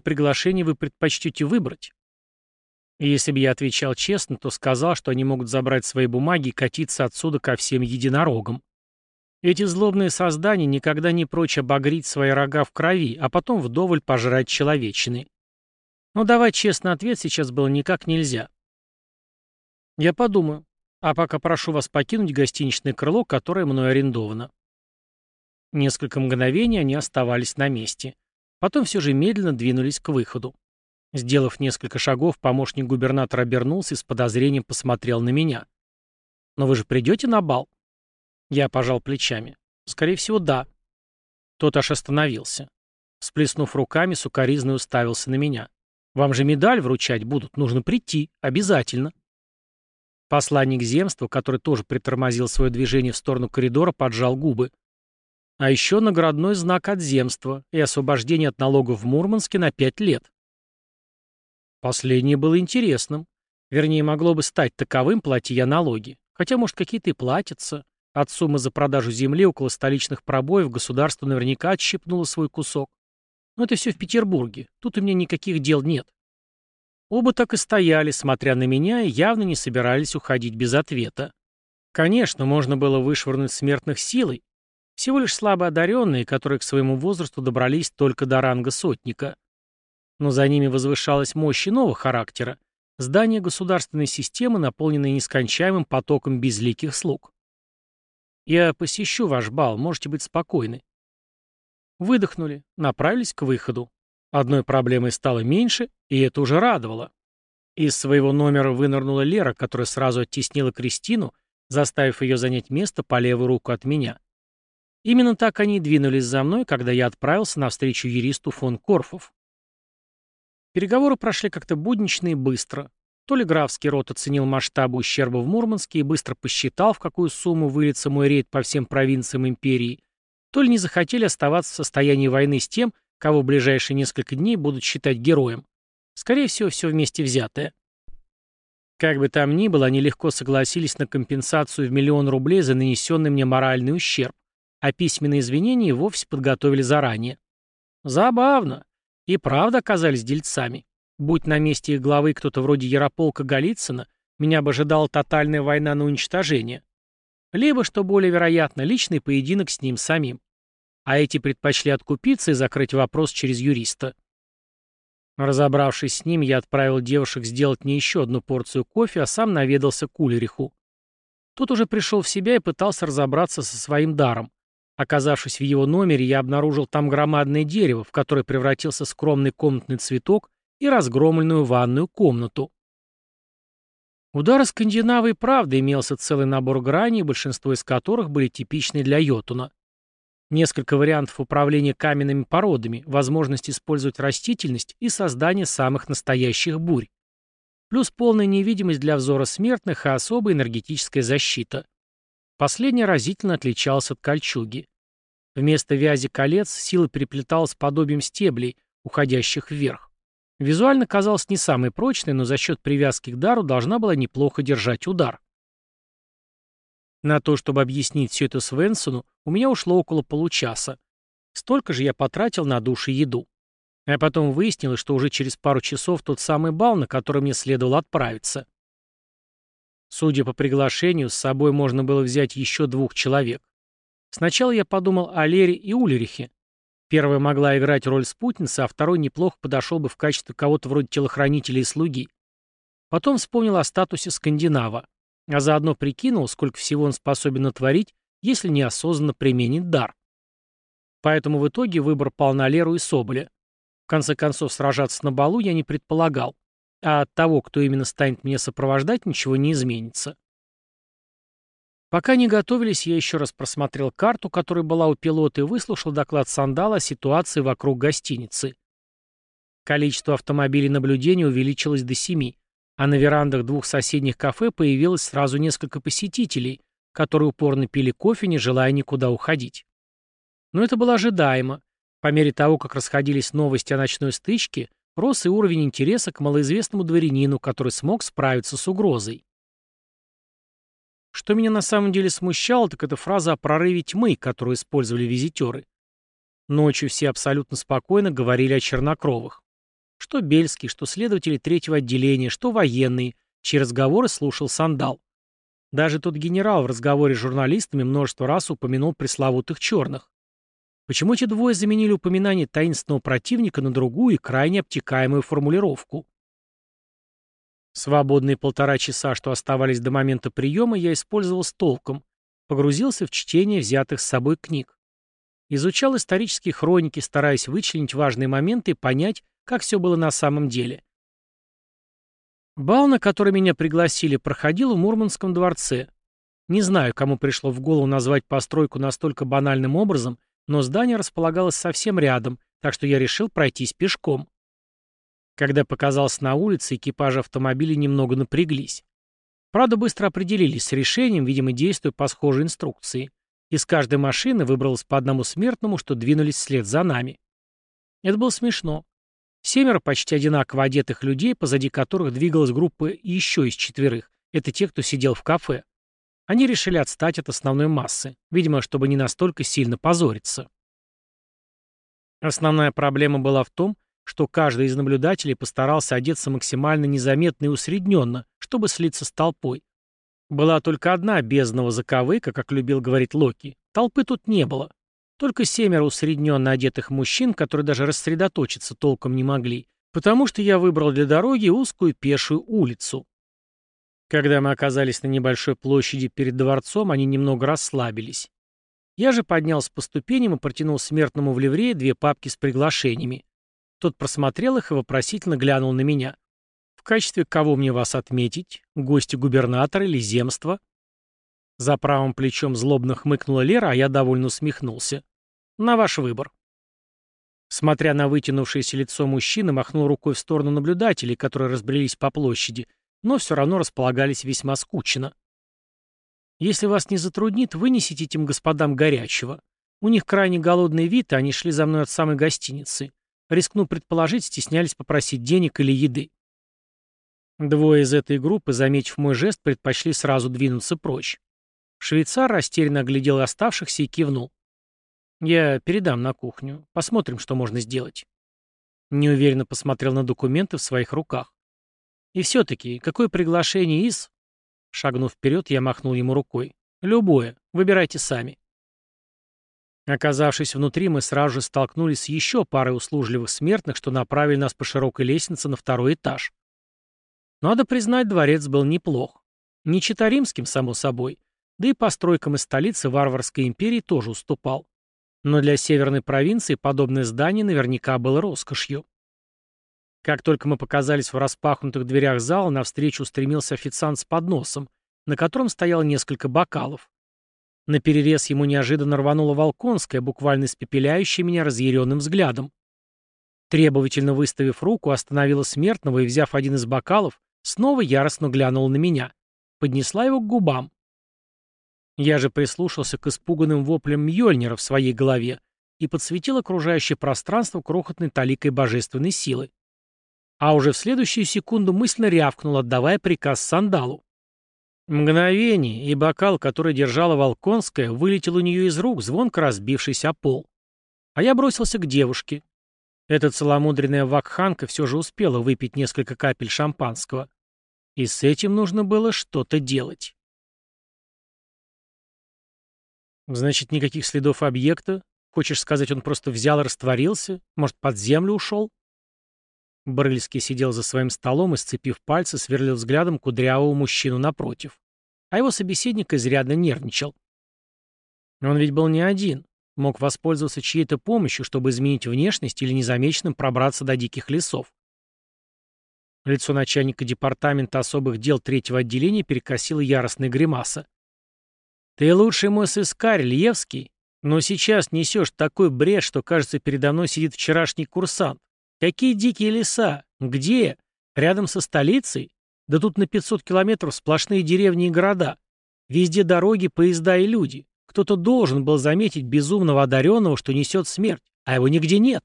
приглашение вы предпочтете выбрать? И если бы я отвечал честно, то сказал, что они могут забрать свои бумаги и катиться отсюда ко всем единорогам. Эти злобные создания никогда не прочь обогреть свои рога в крови, а потом вдоволь пожрать человечины. Но давать честный ответ сейчас было никак нельзя. Я подумаю, а пока прошу вас покинуть гостиничное крыло, которое мной арендовано. Несколько мгновений они оставались на месте. Потом все же медленно двинулись к выходу. Сделав несколько шагов, помощник губернатора обернулся и с подозрением посмотрел на меня. «Но вы же придете на бал?» Я пожал плечами. «Скорее всего, да». Тот аж остановился. Сплеснув руками, сукоризный уставился на меня. «Вам же медаль вручать будут, нужно прийти, обязательно». Посланник земства, который тоже притормозил свое движение в сторону коридора, поджал губы. А еще наградной знак от земства и освобождение от налогов в Мурманске на пять лет. Последнее было интересным. Вернее, могло бы стать таковым, платя я налоги. Хотя, может, какие-то и платятся. От суммы за продажу земли около столичных пробоев государство наверняка отщипнуло свой кусок. Но это все в Петербурге. Тут у меня никаких дел нет. Оба так и стояли, смотря на меня, и явно не собирались уходить без ответа. Конечно, можно было вышвырнуть смертных силой. Всего лишь слабо одаренные, которые к своему возрасту добрались только до ранга сотника но за ними возвышалась мощь иного характера, здание государственной системы, наполненное нескончаемым потоком безликих слуг. «Я посещу ваш бал, можете быть спокойны». Выдохнули, направились к выходу. Одной проблемой стало меньше, и это уже радовало. Из своего номера вынырнула Лера, которая сразу оттеснила Кристину, заставив ее занять место по левую руку от меня. Именно так они и двинулись за мной, когда я отправился навстречу юристу фон Корфов. Переговоры прошли как-то буднично и быстро. То ли графский рот оценил масштабы ущерба в Мурманске и быстро посчитал, в какую сумму выльется мой рейд по всем провинциям империи, то ли не захотели оставаться в состоянии войны с тем, кого в ближайшие несколько дней будут считать героем. Скорее всего, все вместе взятое. Как бы там ни было, они легко согласились на компенсацию в миллион рублей за нанесенный мне моральный ущерб, а письменные извинения вовсе подготовили заранее. Забавно. И правда оказались дельцами. Будь на месте их главы кто-то вроде Ярополка Голицына, меня бы ожидала тотальная война на уничтожение. Либо, что более вероятно, личный поединок с ним самим. А эти предпочли откупиться и закрыть вопрос через юриста. Разобравшись с ним, я отправил девушек сделать мне еще одну порцию кофе, а сам наведался к Ульриху. Тот уже пришел в себя и пытался разобраться со своим даром. Оказавшись в его номере, я обнаружил там громадное дерево, в которое превратился скромный комнатный цветок и разгромленную ванную комнату. У дара Скандинавы правда имелся целый набор граней, большинство из которых были типичны для Йотуна. Несколько вариантов управления каменными породами, возможность использовать растительность и создание самых настоящих бурь. Плюс полная невидимость для взора смертных и особая энергетическая защита. Последняя разительно отличалась от кольчуги. Вместо вязи колец сила переплеталась подобием стеблей, уходящих вверх. Визуально казалась не самой прочной, но за счет привязки к дару должна была неплохо держать удар. На то, чтобы объяснить все это Свенсону, у меня ушло около получаса. Столько же я потратил на душ и еду. А потом выяснилось, что уже через пару часов тот самый бал, на который мне следовало отправиться. Судя по приглашению, с собой можно было взять еще двух человек. Сначала я подумал о Лере и Ульрихе. Первая могла играть роль спутницы, а второй неплохо подошел бы в качестве кого-то вроде телохранителя и слуги. Потом вспомнил о статусе скандинава, а заодно прикинул, сколько всего он способен натворить, если неосознанно применит дар. Поэтому в итоге выбор пал на Леру и Соболя. В конце концов, сражаться на балу я не предполагал, а от того, кто именно станет меня сопровождать, ничего не изменится. Пока не готовились, я еще раз просмотрел карту, которая была у пилота, и выслушал доклад Сандала о ситуации вокруг гостиницы. Количество автомобилей наблюдения увеличилось до семи, а на верандах двух соседних кафе появилось сразу несколько посетителей, которые упорно пили кофе, не желая никуда уходить. Но это было ожидаемо. По мере того, как расходились новости о ночной стычке, рос и уровень интереса к малоизвестному дворянину, который смог справиться с угрозой. Что меня на самом деле смущало, так это фраза о прорыве тьмы, которую использовали визитеры. Ночью все абсолютно спокойно говорили о чернокровых. Что Бельский, что следователи третьего отделения, что военные, чьи разговоры слушал Сандал. Даже тот генерал в разговоре с журналистами множество раз упомянул пресловутых черных. Почему эти двое заменили упоминание таинственного противника на другую и крайне обтекаемую формулировку? Свободные полтора часа, что оставались до момента приема, я использовал с толком, погрузился в чтение взятых с собой книг. Изучал исторические хроники, стараясь вычленить важные моменты и понять, как все было на самом деле. Бал, на который меня пригласили, проходил в Мурманском дворце. Не знаю, кому пришло в голову назвать постройку настолько банальным образом, но здание располагалось совсем рядом, так что я решил пройтись пешком. Когда показался на улице, экипажи автомобиля немного напряглись. Правда, быстро определились с решением, видимо, действуя по схожей инструкции. Из каждой машины выбралось по одному смертному, что двинулись вслед за нами. Это было смешно. Семеро почти одинаково одетых людей, позади которых двигалась группа еще из четверых. Это те, кто сидел в кафе. Они решили отстать от основной массы, видимо, чтобы не настолько сильно позориться. Основная проблема была в том, что каждый из наблюдателей постарался одеться максимально незаметно и усредненно, чтобы слиться с толпой. Была только одна бездного заковыка, как любил говорить Локи. Толпы тут не было. Только семеро усредненно одетых мужчин, которые даже рассредоточиться толком не могли, потому что я выбрал для дороги узкую пешую улицу. Когда мы оказались на небольшой площади перед дворцом, они немного расслабились. Я же поднялся по ступеням и протянул смертному в ливрее две папки с приглашениями. Тот просмотрел их и вопросительно глянул на меня. «В качестве кого мне вас отметить? Гости губернатора или земства?» За правым плечом злобно хмыкнула Лера, а я довольно усмехнулся. На ваш выбор. Смотря на вытянувшееся лицо мужчины, махнул рукой в сторону наблюдателей, которые разбрелись по площади, но все равно располагались весьма скучно. Если вас не затруднит, вынесите этим господам горячего. У них крайне голодный вид, и они шли за мной от самой гостиницы. Рискну предположить, стеснялись попросить денег или еды. Двое из этой группы, заметив мой жест, предпочли сразу двинуться прочь. Швейцар растерянно оглядел оставшихся и кивнул. Я передам на кухню. Посмотрим, что можно сделать. Неуверенно посмотрел на документы в своих руках. И все-таки, какое приглашение из... Шагнув вперед, я махнул ему рукой. Любое. Выбирайте сами. Оказавшись внутри, мы сразу же столкнулись с еще парой услужливых смертных, что направили нас по широкой лестнице на второй этаж. Надо признать, дворец был неплох. Не читаримским, само собой, да и постройкам из столицы варварской империи тоже уступал. Но для северной провинции подобное здание наверняка было роскошью. Как только мы показались в распахнутых дверях зала, навстречу устремился официант с подносом, на котором стояло несколько бокалов. На перерез ему неожиданно рванула Волконская, буквально испепеляющая меня разъяренным взглядом. Требовательно выставив руку, остановила смертного и, взяв один из бокалов, снова яростно глянула на меня. Поднесла его к губам. Я же прислушался к испуганным воплям Мьёльнира в своей голове и подсветил окружающее пространство крохотной таликой божественной силы. А уже в следующую секунду мысленно рявкнул, отдавая приказ Сандалу. Мгновение, и бокал, который держала Волконская, вылетел у нее из рук, звонко разбившись о пол. А я бросился к девушке. Эта целомудренная вакханка все же успела выпить несколько капель шампанского. И с этим нужно было что-то делать. Значит, никаких следов объекта? Хочешь сказать, он просто взял и растворился? Может, под землю ушел? Брыльский сидел за своим столом и, сцепив пальцы, сверлил взглядом кудрявого мужчину напротив. А его собеседник изрядно нервничал. Он ведь был не один. Мог воспользоваться чьей-то помощью, чтобы изменить внешность или незамеченным пробраться до диких лесов. Лицо начальника департамента особых дел третьего отделения перекосило яростная гримаса. Ты лучший мой сыскарь, Льевский, но сейчас несешь такой бред, что, кажется, передо мной сидит вчерашний курсант. Какие дикие леса? Где? Рядом со столицей? Да тут на 500 километров сплошные деревни и города. Везде дороги, поезда и люди. Кто-то должен был заметить безумного одаренного, что несет смерть, а его нигде нет.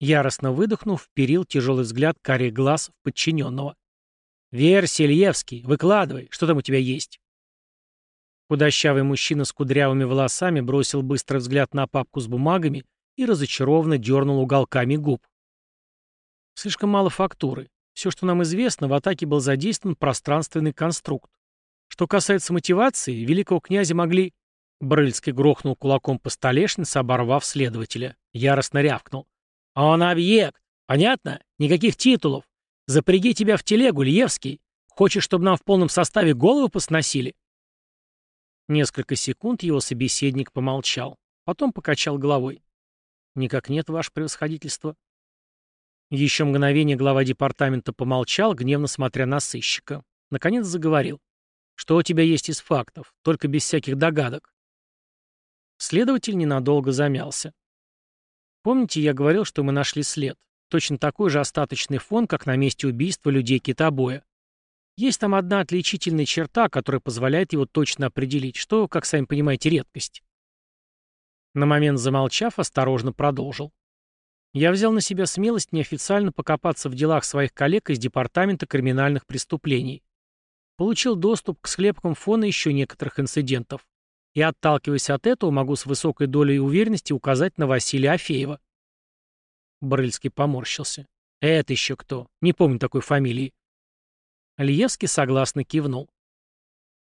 Яростно выдохнув, вперил тяжелый взгляд карих глаз в подчиненного. «Верь, Сельевский, выкладывай, что там у тебя есть?» Худощавый мужчина с кудрявыми волосами бросил быстрый взгляд на папку с бумагами и разочарованно дернул уголками губ. Слишком мало фактуры. Все, что нам известно, в атаке был задействован пространственный конструкт. Что касается мотивации, великого князя могли... Брыльский грохнул кулаком по столешнице, оборвав следователя. Яростно рявкнул. «Он объект! Понятно? Никаких титулов! Запряги тебя в телегу, Льевский! Хочешь, чтобы нам в полном составе голову посносили?» Несколько секунд его собеседник помолчал. Потом покачал головой. «Никак нет, ваше превосходительство». Еще мгновение глава департамента помолчал, гневно смотря на сыщика. Наконец заговорил. «Что у тебя есть из фактов? Только без всяких догадок». Следователь ненадолго замялся. Помните, я говорил, что мы нашли след? Точно такой же остаточный фон, как на месте убийства людей китобоя. Есть там одна отличительная черта, которая позволяет его точно определить, что, как сами понимаете, редкость. На момент замолчав, осторожно продолжил. Я взял на себя смелость неофициально покопаться в делах своих коллег из Департамента криминальных преступлений. Получил доступ к склепкам фона еще некоторых инцидентов и, отталкиваясь от этого, могу с высокой долей уверенности указать на Василия Афеева. Брыльский поморщился. «Это еще кто? Не помню такой фамилии». Алиевский согласно кивнул.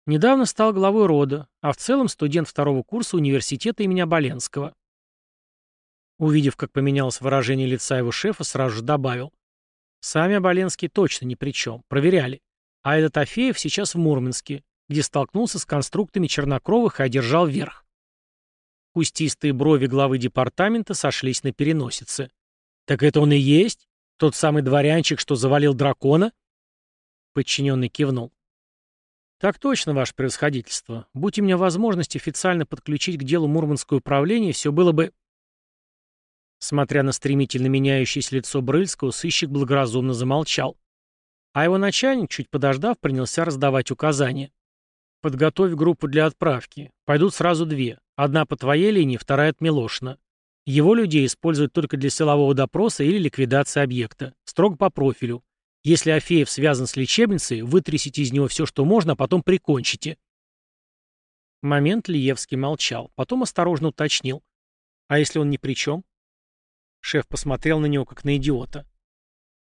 Недавно стал главой рода, а в целом студент второго курса университета имени Оболенского. Увидев, как поменялось выражение лица его шефа, сразу же добавил. Сами Оболенские точно ни при чем. Проверяли. А этот Афеев сейчас в Мурманске где столкнулся с конструктами чернокровых и одержал верх. Кустистые брови главы департамента сошлись на переносице. «Так это он и есть? Тот самый дворянчик, что завалил дракона?» Подчиненный кивнул. «Так точно, ваше превосходительство. Будь у меня возможность официально подключить к делу Мурманское управление, все было бы...» Смотря на стремительно меняющееся лицо Брыльского, сыщик благоразумно замолчал. А его начальник, чуть подождав, принялся раздавать указания. Подготовь группу для отправки. Пойдут сразу две. Одна по твоей линии, вторая от Милошина. Его людей используют только для силового допроса или ликвидации объекта. Строго по профилю. Если Афеев связан с лечебницей, вытрясите из него все, что можно, а потом прикончите. Момент Лиевский молчал, потом осторожно уточнил. А если он ни при чем? Шеф посмотрел на него, как на идиота.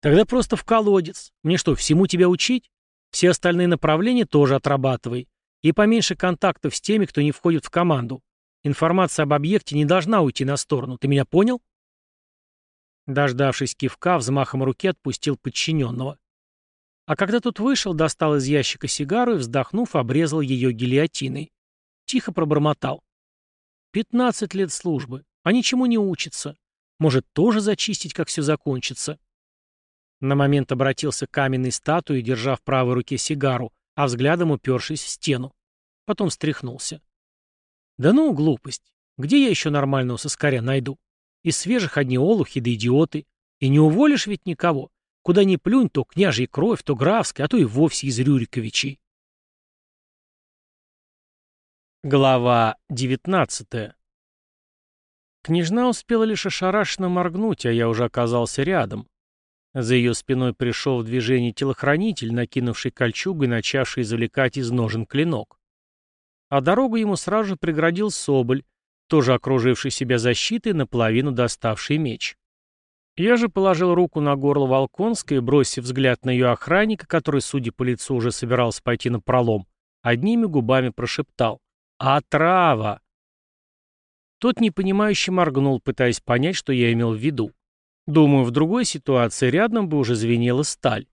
Тогда просто в колодец. Мне что, всему тебя учить? Все остальные направления тоже отрабатывай. И поменьше контактов с теми, кто не входит в команду. Информация об объекте не должна уйти на сторону. Ты меня понял? Дождавшись кивка, взмахом руки отпустил подчиненного. А когда тот вышел, достал из ящика сигару и, вздохнув, обрезал ее гильотиной. Тихо пробормотал. «Пятнадцать лет службы. А ничему не учится. Может, тоже зачистить, как все закончится?» На момент обратился к каменной статуе, держа в правой руке сигару, а взглядом упершись в стену. Потом встряхнулся. Да ну, глупость. Где я еще нормального соскаря найду? Из свежих одни олухи да идиоты. И не уволишь ведь никого. Куда ни плюнь, то княжья кровь, то графская, а то и вовсе из Рюриковичей. Глава девятнадцатая Княжна успела лишь ошарашенно моргнуть, а я уже оказался рядом. За ее спиной пришел в движение телохранитель, накинувший кольчугу и начавший извлекать из ножен клинок. А дорогу ему сразу же преградил Соболь, тоже окруживший себя защитой, наполовину доставший меч. Я же положил руку на горло Волконской, бросив взгляд на ее охранника, который, судя по лицу, уже собирался пойти на пролом, одними губами прошептал «Отрава!». Тот непонимающе моргнул, пытаясь понять, что я имел в виду. Думаю, в другой ситуации рядом бы уже звенела сталь.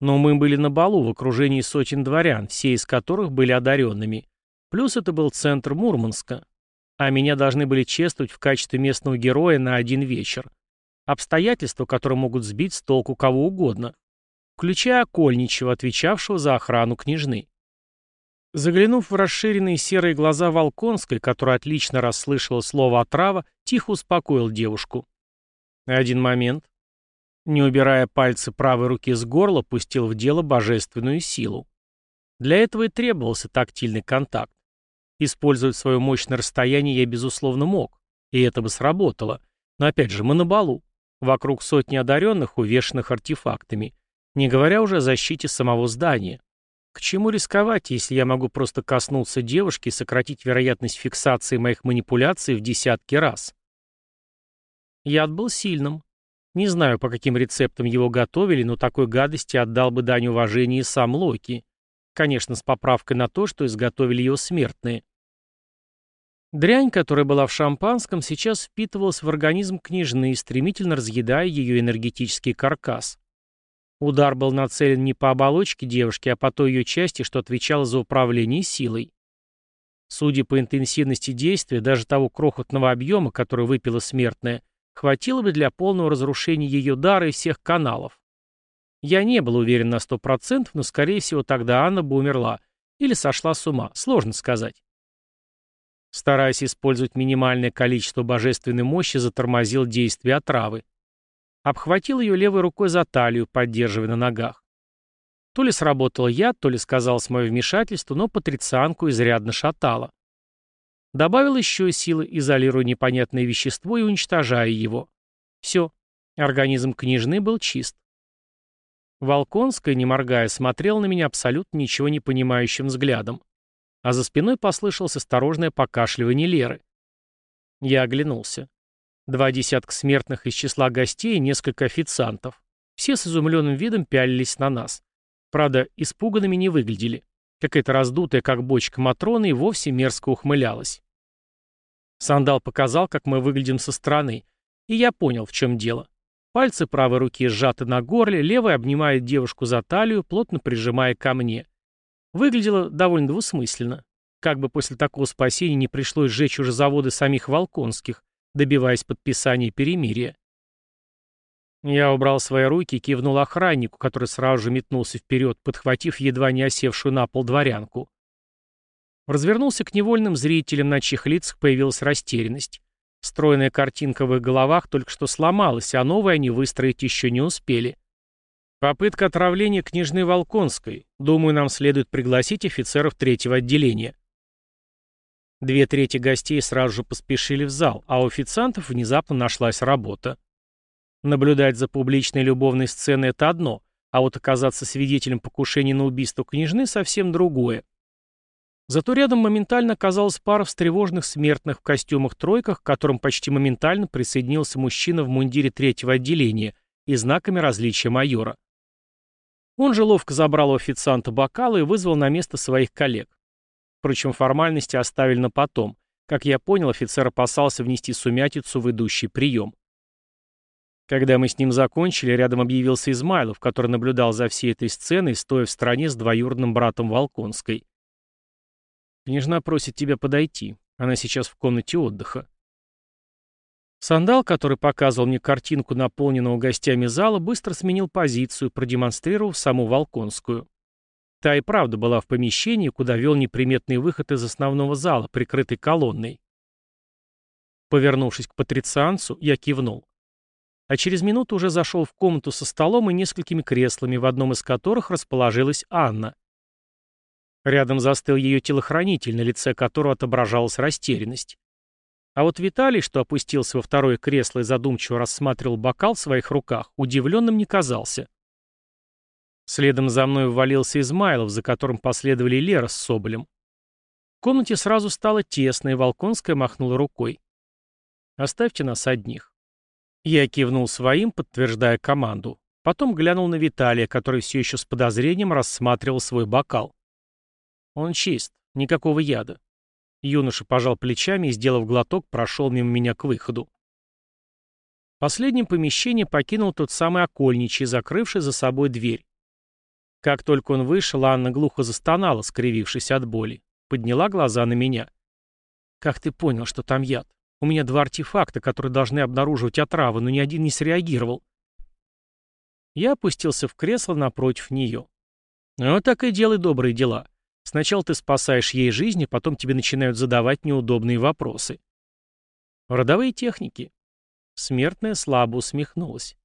Но мы были на балу в окружении сотен дворян, все из которых были одаренными. Плюс это был центр Мурманска. А меня должны были чествовать в качестве местного героя на один вечер. Обстоятельства, которые могут сбить с толку кого угодно. Включая Окольничего, отвечавшего за охрану княжны. Заглянув в расширенные серые глаза Волконской, которая отлично расслышала слово «отрава», тихо успокоил девушку. Один момент. Не убирая пальцы правой руки с горла, пустил в дело божественную силу. Для этого и требовался тактильный контакт. Использовать свое мощное расстояние я, безусловно, мог. И это бы сработало. Но опять же, мы на балу. Вокруг сотни одаренных, увешанных артефактами. Не говоря уже о защите самого здания. К чему рисковать, если я могу просто коснуться девушки и сократить вероятность фиксации моих манипуляций в десятки раз? Яд был сильным. Не знаю, по каким рецептам его готовили, но такой гадости отдал бы дань уважения и сам Локи. Конечно, с поправкой на то, что изготовили его смертные. Дрянь, которая была в шампанском, сейчас впитывалась в организм княжны, стремительно разъедая ее энергетический каркас. Удар был нацелен не по оболочке девушки, а по той ее части, что отвечала за управление силой. Судя по интенсивности действия, даже того крохотного объема, который выпила смертная, хватило бы для полного разрушения ее дара и всех каналов. Я не был уверен на сто процентов, но, скорее всего, тогда Анна бы умерла. Или сошла с ума, сложно сказать. Стараясь использовать минимальное количество божественной мощи, затормозил действие отравы. Обхватил ее левой рукой за талию, поддерживая на ногах. То ли сработал яд, то ли сказалось мое вмешательство, но патрицианку изрядно шатало. Добавил еще силы, изолируя непонятное вещество и уничтожая его. Все, организм княжны был чист. Волконская, не моргая, смотрел на меня абсолютно ничего не понимающим взглядом а за спиной послышалось осторожное покашливание Леры. Я оглянулся. Два десятка смертных из числа гостей и несколько официантов. Все с изумленным видом пялились на нас. Правда, испуганными не выглядели. Какая-то раздутая, как бочка Матрона, и вовсе мерзко ухмылялась. Сандал показал, как мы выглядим со стороны, и я понял, в чем дело. Пальцы правой руки сжаты на горле, левая обнимает девушку за талию, плотно прижимая ко мне. Выглядело довольно двусмысленно. Как бы после такого спасения не пришлось сжечь уже заводы самих Волконских, добиваясь подписания перемирия. Я убрал свои руки и кивнул охраннику, который сразу же метнулся вперед, подхватив едва не осевшую на пол дворянку. Развернулся к невольным зрителям, на чьих лицах появилась растерянность. Стройная картинка в их головах только что сломалась, а новые они выстроить еще не успели. Попытка отравления княжны Волконской. Думаю, нам следует пригласить офицеров третьего отделения. Две трети гостей сразу же поспешили в зал, а у официантов внезапно нашлась работа. Наблюдать за публичной любовной сценой – это одно, а вот оказаться свидетелем покушения на убийство княжны – совсем другое. Зато рядом моментально оказалась пара встревоженных смертных в костюмах-тройках, к которым почти моментально присоединился мужчина в мундире третьего отделения и знаками различия майора. Он же ловко забрал у официанта бокалы и вызвал на место своих коллег. Впрочем, формальности оставили на потом. Как я понял, офицер опасался внести сумятицу в идущий прием. Когда мы с ним закончили, рядом объявился Измайлов, который наблюдал за всей этой сценой, стоя в стороне с двоюродным братом Волконской. «Княжна просит тебя подойти. Она сейчас в комнате отдыха». Сандал, который показывал мне картинку наполненного гостями зала, быстро сменил позицию, продемонстрировав саму Волконскую. Та и правда была в помещении, куда вел неприметный выход из основного зала, прикрытый колонной. Повернувшись к патрицианцу, я кивнул. А через минуту уже зашел в комнату со столом и несколькими креслами, в одном из которых расположилась Анна. Рядом застыл ее телохранитель, на лице которого отображалась растерянность. А вот Виталий, что опустился во второе кресло и задумчиво рассматривал бокал в своих руках, удивленным не казался. Следом за мной ввалился Измайлов, за которым последовали Лера с Соболем. В комнате сразу стало тесно, и Волконская махнула рукой. «Оставьте нас одних». Я кивнул своим, подтверждая команду. Потом глянул на Виталия, который все еще с подозрением рассматривал свой бокал. Он чист, никакого яда. Юноша пожал плечами и, сделав глоток, прошел мимо меня к выходу. Последним помещение покинул тот самый окольничий, закрывший за собой дверь. Как только он вышел, Анна глухо застонала, скривившись от боли. Подняла глаза на меня. «Как ты понял, что там яд? У меня два артефакта, которые должны обнаруживать отравы, но ни один не среагировал». Я опустился в кресло напротив нее. «Ну, так и делай добрые дела. Сначала ты спасаешь ей жизнь, а потом тебе начинают задавать неудобные вопросы. Родовые техники. Смертная слабо усмехнулась.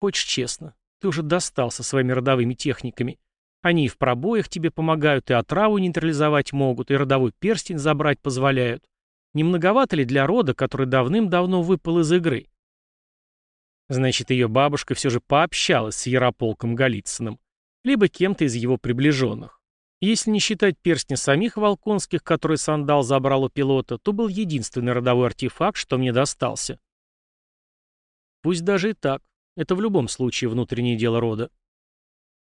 Хочешь честно, ты уже достал со своими родовыми техниками. Они и в пробоях тебе помогают, и отраву нейтрализовать могут, и родовой перстень забрать позволяют. Не многовато ли для рода, который давным-давно выпал из игры? Значит, ее бабушка все же пообщалась с Ярополком Голицыным, либо кем-то из его приближенных. Если не считать перстня самих волконских, которые Сандал забрал у пилота, то был единственный родовой артефакт, что мне достался. Пусть даже и так, Это в любом случае внутреннее дело рода.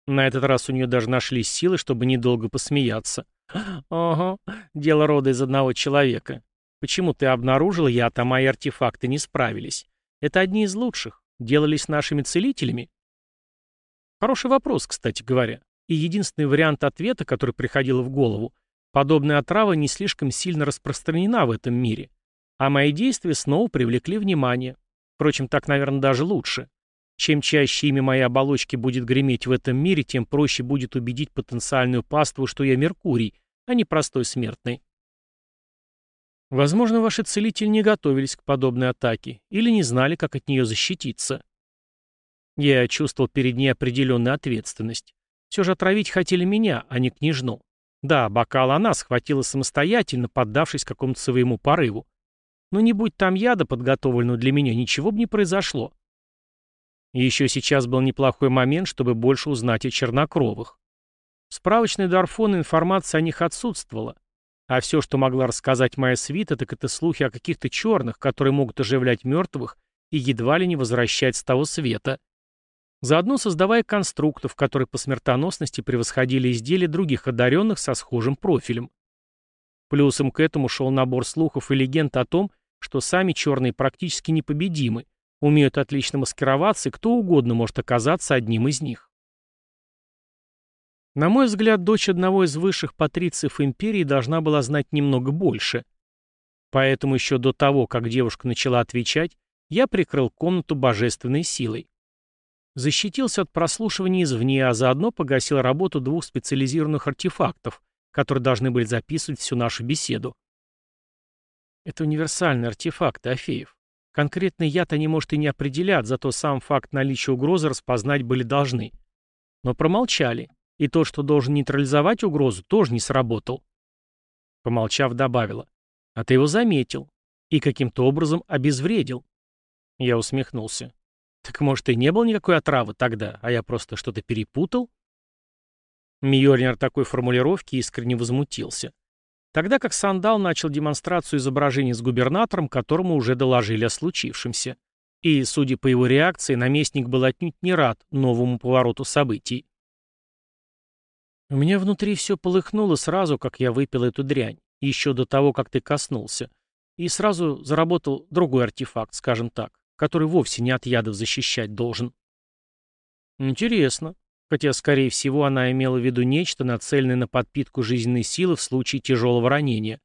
На этот раз у нее даже нашлись силы, чтобы недолго посмеяться. «Ого, дело рода из одного человека. Почему ты обнаружил я-то, мои артефакты не справились? Это одни из лучших. Делались нашими целителями?» Хороший вопрос, кстати говоря. И единственный вариант ответа, который приходил в голову, подобная отрава не слишком сильно распространена в этом мире. А мои действия снова привлекли внимание. Впрочем, так, наверное, даже лучше. Чем чаще имя моей оболочки будет греметь в этом мире, тем проще будет убедить потенциальную паству, что я Меркурий, а не простой смертный. Возможно, ваши целители не готовились к подобной атаке или не знали, как от нее защититься. Я чувствовал перед ней определенную ответственность. Все же отравить хотели меня, а не княжну. Да, бокал она схватила самостоятельно, поддавшись какому-то своему порыву. Но не будь там яда, подготовленного для меня, ничего бы не произошло. Еще сейчас был неплохой момент, чтобы больше узнать о чернокровых. В справочной Дарфона информация о них отсутствовала. А все, что могла рассказать моя свита, так это слухи о каких-то черных, которые могут оживлять мертвых и едва ли не возвращать с того света. Заодно создавая конструктов, которые по смертоносности превосходили изделия других одаренных со схожим профилем. Плюсом к этому шел набор слухов и легенд о том, что сами черные практически непобедимы, Умеют отлично маскироваться, и кто угодно может оказаться одним из них. На мой взгляд, дочь одного из высших патрициев империи должна была знать немного больше. Поэтому еще до того, как девушка начала отвечать, я прикрыл комнату божественной силой. Защитился от прослушивания извне, а заодно погасил работу двух специализированных артефактов, которые должны были записывать всю нашу беседу. Это универсальные артефакты, Афеев. Конкретный яд они, может, и не определят, зато сам факт наличия угрозы распознать были должны. Но промолчали, и то, что должен нейтрализовать угрозу, тоже не сработал. Помолчав, добавила. А ты его заметил и каким-то образом обезвредил. Я усмехнулся. Так может и не было никакой отравы тогда, а я просто что-то перепутал? Мьёльнир такой формулировки искренне возмутился. Тогда как Сандал начал демонстрацию изображений с губернатором, которому уже доложили о случившемся. И, судя по его реакции, наместник был отнюдь не рад новому повороту событий. У меня внутри все полыхнуло сразу, как я выпил эту дрянь, еще до того, как ты коснулся. И сразу заработал другой артефакт, скажем так, который вовсе не от ядов защищать должен. Интересно, хотя, скорее всего, она имела в виду нечто, нацеленное на подпитку жизненной силы в случае тяжелого ранения.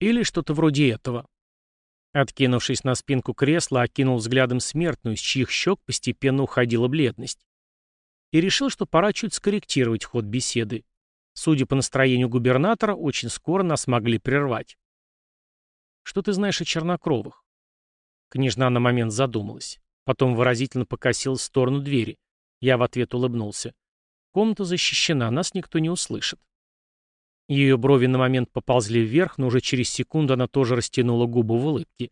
Или что-то вроде этого. Откинувшись на спинку кресла, окинул взглядом смертную, с чьих щек постепенно уходила бледность. И решил, что пора чуть скорректировать ход беседы. Судя по настроению губернатора, очень скоро нас могли прервать. «Что ты знаешь о чернокровых?» Княжна на момент задумалась. Потом выразительно покосилась в сторону двери. Я в ответ улыбнулся. Комната защищена, нас никто не услышит. Ее брови на момент поползли вверх, но уже через секунду она тоже растянула губы в улыбке.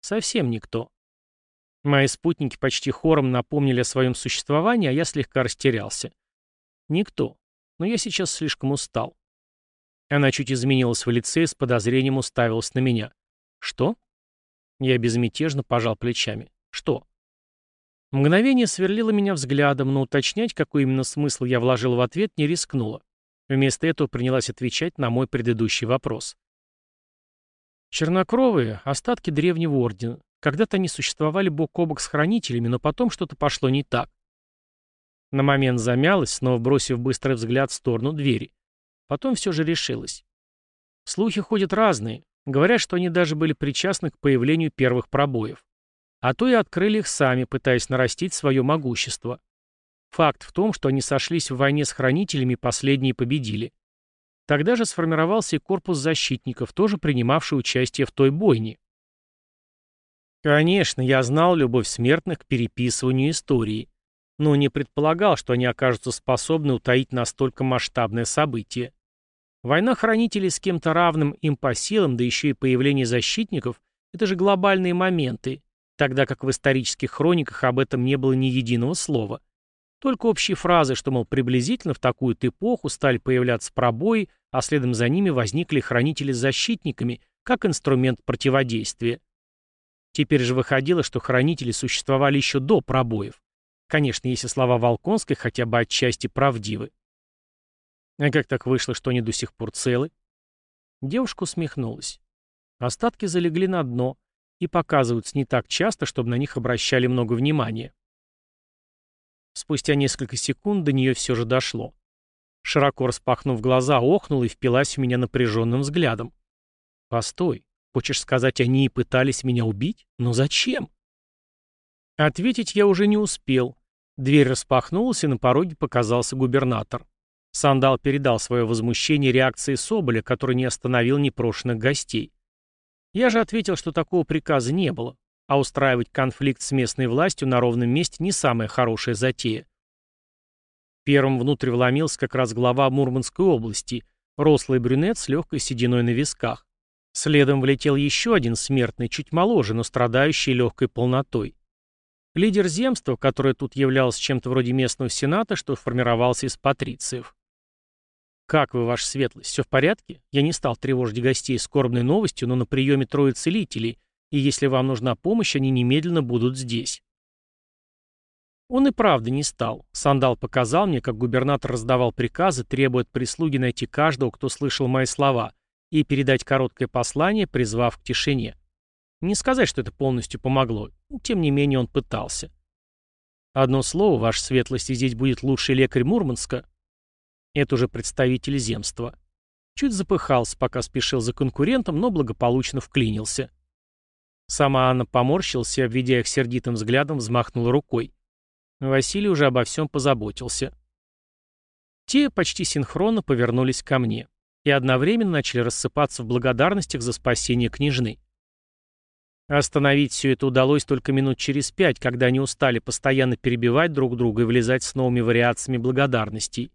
Совсем никто. Мои спутники почти хором напомнили о своем существовании, а я слегка растерялся. Никто. Но я сейчас слишком устал. Она чуть изменилась в лице и с подозрением уставилась на меня. «Что?» Я безмятежно пожал плечами. «Что?» Мгновение сверлило меня взглядом, но уточнять, какой именно смысл я вложил в ответ, не рискнула. Вместо этого принялась отвечать на мой предыдущий вопрос. Чернокровые — остатки древнего ордена. Когда-то они существовали бок о бок с хранителями, но потом что-то пошло не так. На момент замялась, снова бросив быстрый взгляд в сторону двери. Потом все же решилась. Слухи ходят разные. Говорят, что они даже были причастны к появлению первых пробоев. А то и открыли их сами, пытаясь нарастить свое могущество. Факт в том, что они сошлись в войне с хранителями последние победили. Тогда же сформировался и корпус защитников, тоже принимавший участие в той бойне. Конечно, я знал любовь смертных к переписыванию истории, но не предполагал, что они окажутся способны утаить настолько масштабное событие. Война хранителей с кем-то равным им по силам, да еще и появление защитников – это же глобальные моменты, тогда как в исторических хрониках об этом не было ни единого слова. Только общие фразы, что, мол, приблизительно в такую-то эпоху стали появляться пробои, а следом за ними возникли хранители с защитниками, как инструмент противодействия. Теперь же выходило, что хранители существовали еще до пробоев. Конечно, если слова Волконской хотя бы отчасти правдивы. А как так вышло, что они до сих пор целы? Девушка усмехнулась. Остатки залегли на дно и показываются не так часто, чтобы на них обращали много внимания. Спустя несколько секунд до нее все же дошло. Широко распахнув глаза, охнула и впилась в меня напряженным взглядом. «Постой, хочешь сказать, они и пытались меня убить? Но зачем?» Ответить я уже не успел. Дверь распахнулась, и на пороге показался губернатор. Сандал передал свое возмущение реакции Соболя, который не остановил непрошенных гостей. Я же ответил, что такого приказа не было, а устраивать конфликт с местной властью на ровном месте не самая хорошая затея. Первым внутрь вломился как раз глава Мурманской области, рослый брюнет с легкой сединой на висках. Следом влетел еще один смертный, чуть моложе, но страдающий легкой полнотой. Лидер земства, которое тут являлось чем-то вроде местного сената, что формировался из патрициев. «Как вы, ваша светлость, все в порядке? Я не стал тревожить гостей скорбной новостью, но на приеме трое целителей, и если вам нужна помощь, они немедленно будут здесь». Он и правда не стал. Сандал показал мне, как губернатор раздавал приказы, требуя от прислуги найти каждого, кто слышал мои слова, и передать короткое послание, призвав к тишине. Не сказать, что это полностью помогло, тем не менее он пытался. «Одно слово, ваша светлость, и здесь будет лучший лекарь Мурманска», это уже представитель земства. Чуть запыхался, пока спешил за конкурентом, но благополучно вклинился. Сама Анна поморщился и, обведя их сердитым взглядом, взмахнула рукой. Василий уже обо всем позаботился. Те почти синхронно повернулись ко мне и одновременно начали рассыпаться в благодарностях за спасение княжны. Остановить все это удалось только минут через пять, когда они устали постоянно перебивать друг друга и влезать с новыми вариациями благодарностей.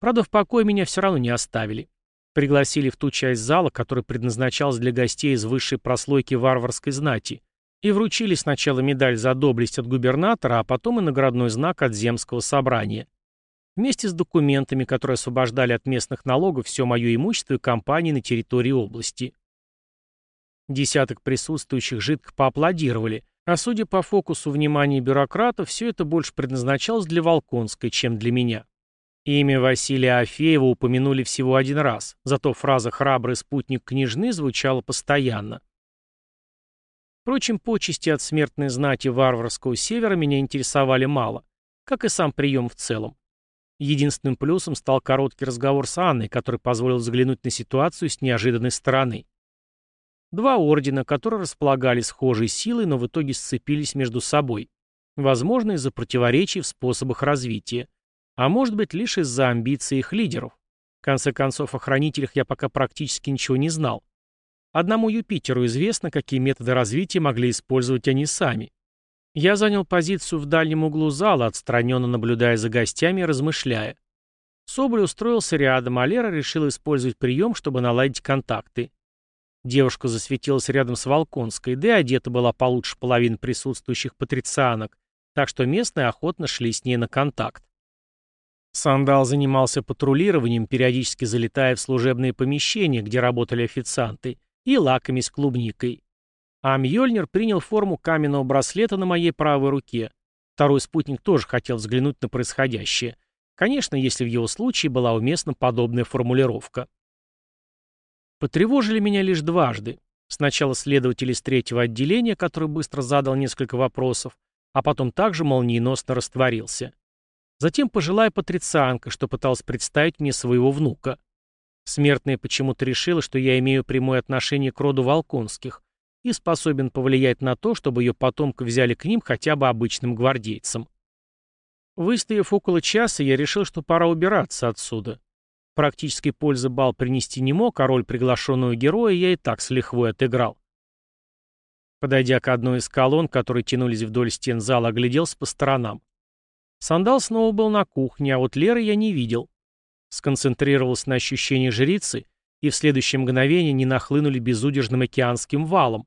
Правда, в покое меня все равно не оставили. Пригласили в ту часть зала, которая предназначалась для гостей из высшей прослойки варварской знати, и вручили сначала медаль за доблесть от губернатора, а потом и наградной знак от земского собрания. Вместе с документами, которые освобождали от местных налогов все мое имущество и компании на территории области. Десяток присутствующих жидко поаплодировали, а судя по фокусу внимания бюрократов, все это больше предназначалось для Волконской, чем для меня. Имя Василия Афеева упомянули всего один раз, зато фраза «храбрый спутник княжны» звучала постоянно. Впрочем, почести от смертной знати варварского севера меня интересовали мало, как и сам прием в целом. Единственным плюсом стал короткий разговор с Анной, который позволил взглянуть на ситуацию с неожиданной стороны. Два ордена, которые располагали схожей силой, но в итоге сцепились между собой, возможно, из-за противоречий в способах развития. А может быть, лишь из-за амбиций их лидеров. В конце концов, о хранителях я пока практически ничего не знал. Одному Юпитеру известно, какие методы развития могли использовать они сами. Я занял позицию в дальнем углу зала, отстраненно наблюдая за гостями и размышляя. Соболь устроился рядом, а Лера решила использовать прием, чтобы наладить контакты. Девушка засветилась рядом с Волконской, да и одета была получше половины присутствующих патрицианок, так что местные охотно шли с ней на контакт. Сандал занимался патрулированием, периодически залетая в служебные помещения, где работали официанты, и лаками с клубникой. А Мьёльнир принял форму каменного браслета на моей правой руке. Второй спутник тоже хотел взглянуть на происходящее. Конечно, если в его случае была уместна подобная формулировка. Потревожили меня лишь дважды. Сначала следователь из третьего отделения, который быстро задал несколько вопросов, а потом также молниеносно растворился. Затем пожилая патрицианка, что пыталась представить мне своего внука. Смертная почему-то решила, что я имею прямое отношение к роду Волконских и способен повлиять на то, чтобы ее потомка взяли к ним хотя бы обычным гвардейцам. Выстояв около часа, я решил, что пора убираться отсюда. Практической пользы бал принести не мог, а роль приглашенного героя я и так с лихвой отыграл. Подойдя к одной из колонн, которые тянулись вдоль стен зала, огляделся по сторонам. Сандал снова был на кухне, а вот Леры я не видел. Сконцентрировался на ощущении жрицы, и в следующее мгновение не нахлынули безудержным океанским валом.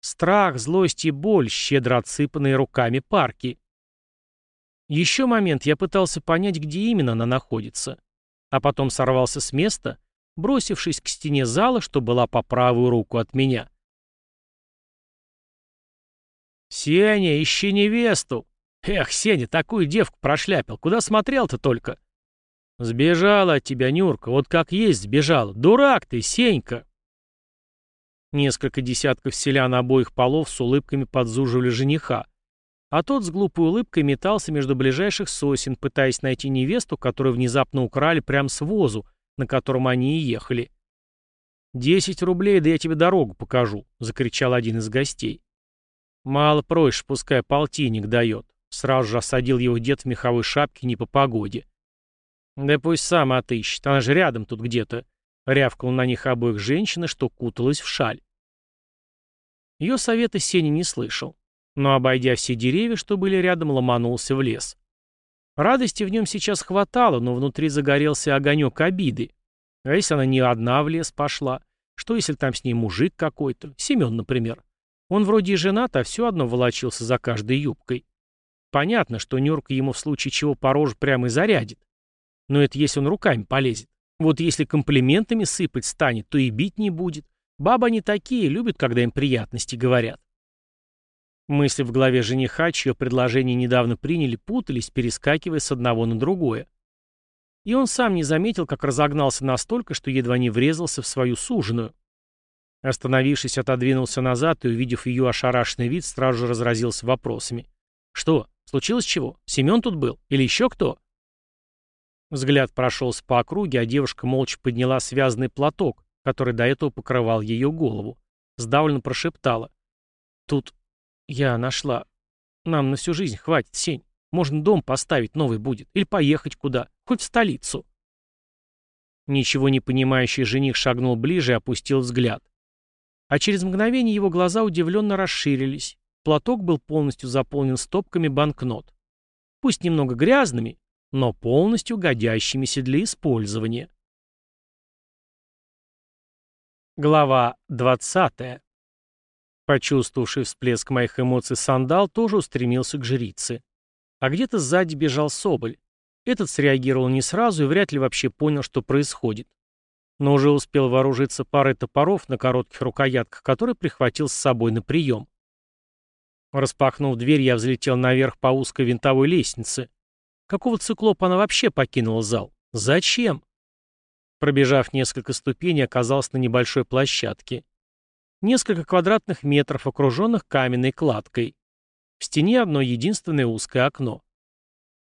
Страх, злость и боль, щедро отсыпанные руками парки. Еще момент я пытался понять, где именно она находится. А потом сорвался с места, бросившись к стене зала, что была по правую руку от меня. «Сеня, ищи невесту!» «Эх, Сеня, такую девку прошляпил. Куда смотрел-то только?» «Сбежала от тебя, Нюрка, вот как есть сбежала. Дурак ты, Сенька!» Несколько десятков селян обоих полов с улыбками подзуживали жениха, а тот с глупой улыбкой метался между ближайших сосен, пытаясь найти невесту, которую внезапно украли прямо с возу, на котором они и ехали. «Десять рублей, да я тебе дорогу покажу», — закричал один из гостей. «Мало просишь, пускай полтинник дает», — сразу же осадил его дед в меховой шапке не по погоде. «Да пусть сам отыщет, она же рядом тут где-то», — рявкал на них обоих женщина, что куталась в шаль. Ее совета Сеня не слышал, но, обойдя все деревья, что были рядом, ломанулся в лес. Радости в нем сейчас хватало, но внутри загорелся огонек обиды. А если она не одна в лес пошла? Что, если там с ней мужик какой-то? Семен, например. Он вроде и женат, а все одно волочился за каждой юбкой. Понятно, что Нюрка ему в случае чего по роже прямо и зарядит. Но это если он руками полезет. Вот если комплиментами сыпать станет, то и бить не будет. Бабы они такие, любят, когда им приятности говорят. Мысли в голове жениха, чье предложение недавно приняли, путались, перескакивая с одного на другое. И он сам не заметил, как разогнался настолько, что едва не врезался в свою суженую. Остановившись, отодвинулся назад и, увидев ее ошарашенный вид, сразу же разразился вопросами. «Что? Случилось чего? Семен тут был? Или еще кто?» Взгляд прошелся по округе, а девушка молча подняла связанный платок, который до этого покрывал ее голову. Сдавленно прошептала. «Тут я нашла. Нам на всю жизнь хватит, Сень. Можно дом поставить новый будет. Или поехать куда. Хоть в столицу». Ничего не понимающий жених шагнул ближе и опустил взгляд. А через мгновение его глаза удивленно расширились. Платок был полностью заполнен стопками банкнот. Пусть немного грязными, но полностью годящимися для использования. Глава 20. Почувствовавший всплеск моих эмоций сандал тоже устремился к жрице. А где-то сзади бежал Соболь. Этот среагировал не сразу и вряд ли вообще понял, что происходит. Но уже успел вооружиться парой топоров на коротких рукоятках, которые прихватил с собой на прием. Распахнув дверь, я взлетел наверх по узкой винтовой лестнице. Какого циклопа она вообще покинула зал? Зачем? Пробежав несколько ступеней, оказался на небольшой площадке. Несколько квадратных метров, окруженных каменной кладкой. В стене одно единственное узкое окно.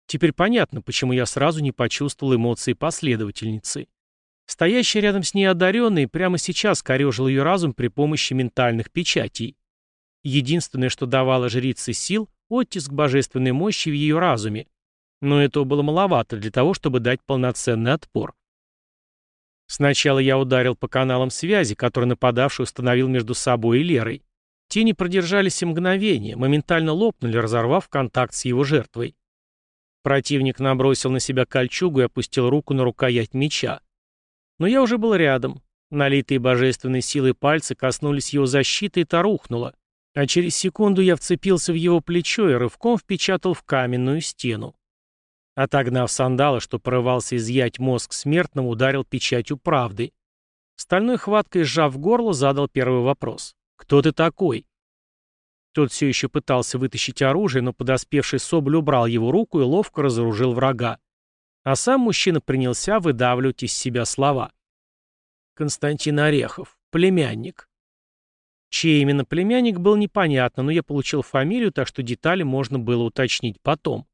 Теперь понятно, почему я сразу не почувствовал эмоции последовательницы. Стоящий рядом с ней одаренный прямо сейчас корежил ее разум при помощи ментальных печатей. Единственное, что давало жрице сил — оттиск божественной мощи в ее разуме. Но этого было маловато для того, чтобы дать полноценный отпор. Сначала я ударил по каналам связи, которые нападавший установил между собой и Лерой. Те не продержались и мгновения, моментально лопнули, разорвав контакт с его жертвой. Противник набросил на себя кольчугу и опустил руку на рукоять меча. Но я уже был рядом. Налитые божественной силой пальцы коснулись его защиты, и та рухнула а через секунду я вцепился в его плечо и рывком впечатал в каменную стену. Отогнав сандала, что порывался изъять мозг смертному, ударил печатью правды. Стальной хваткой сжав горло, задал первый вопрос. «Кто ты такой?» Тот все еще пытался вытащить оружие, но подоспевший Соболь убрал его руку и ловко разоружил врага. А сам мужчина принялся выдавливать из себя слова. «Константин Орехов, племянник. Чей именно племянник, был непонятно, но я получил фамилию, так что детали можно было уточнить потом.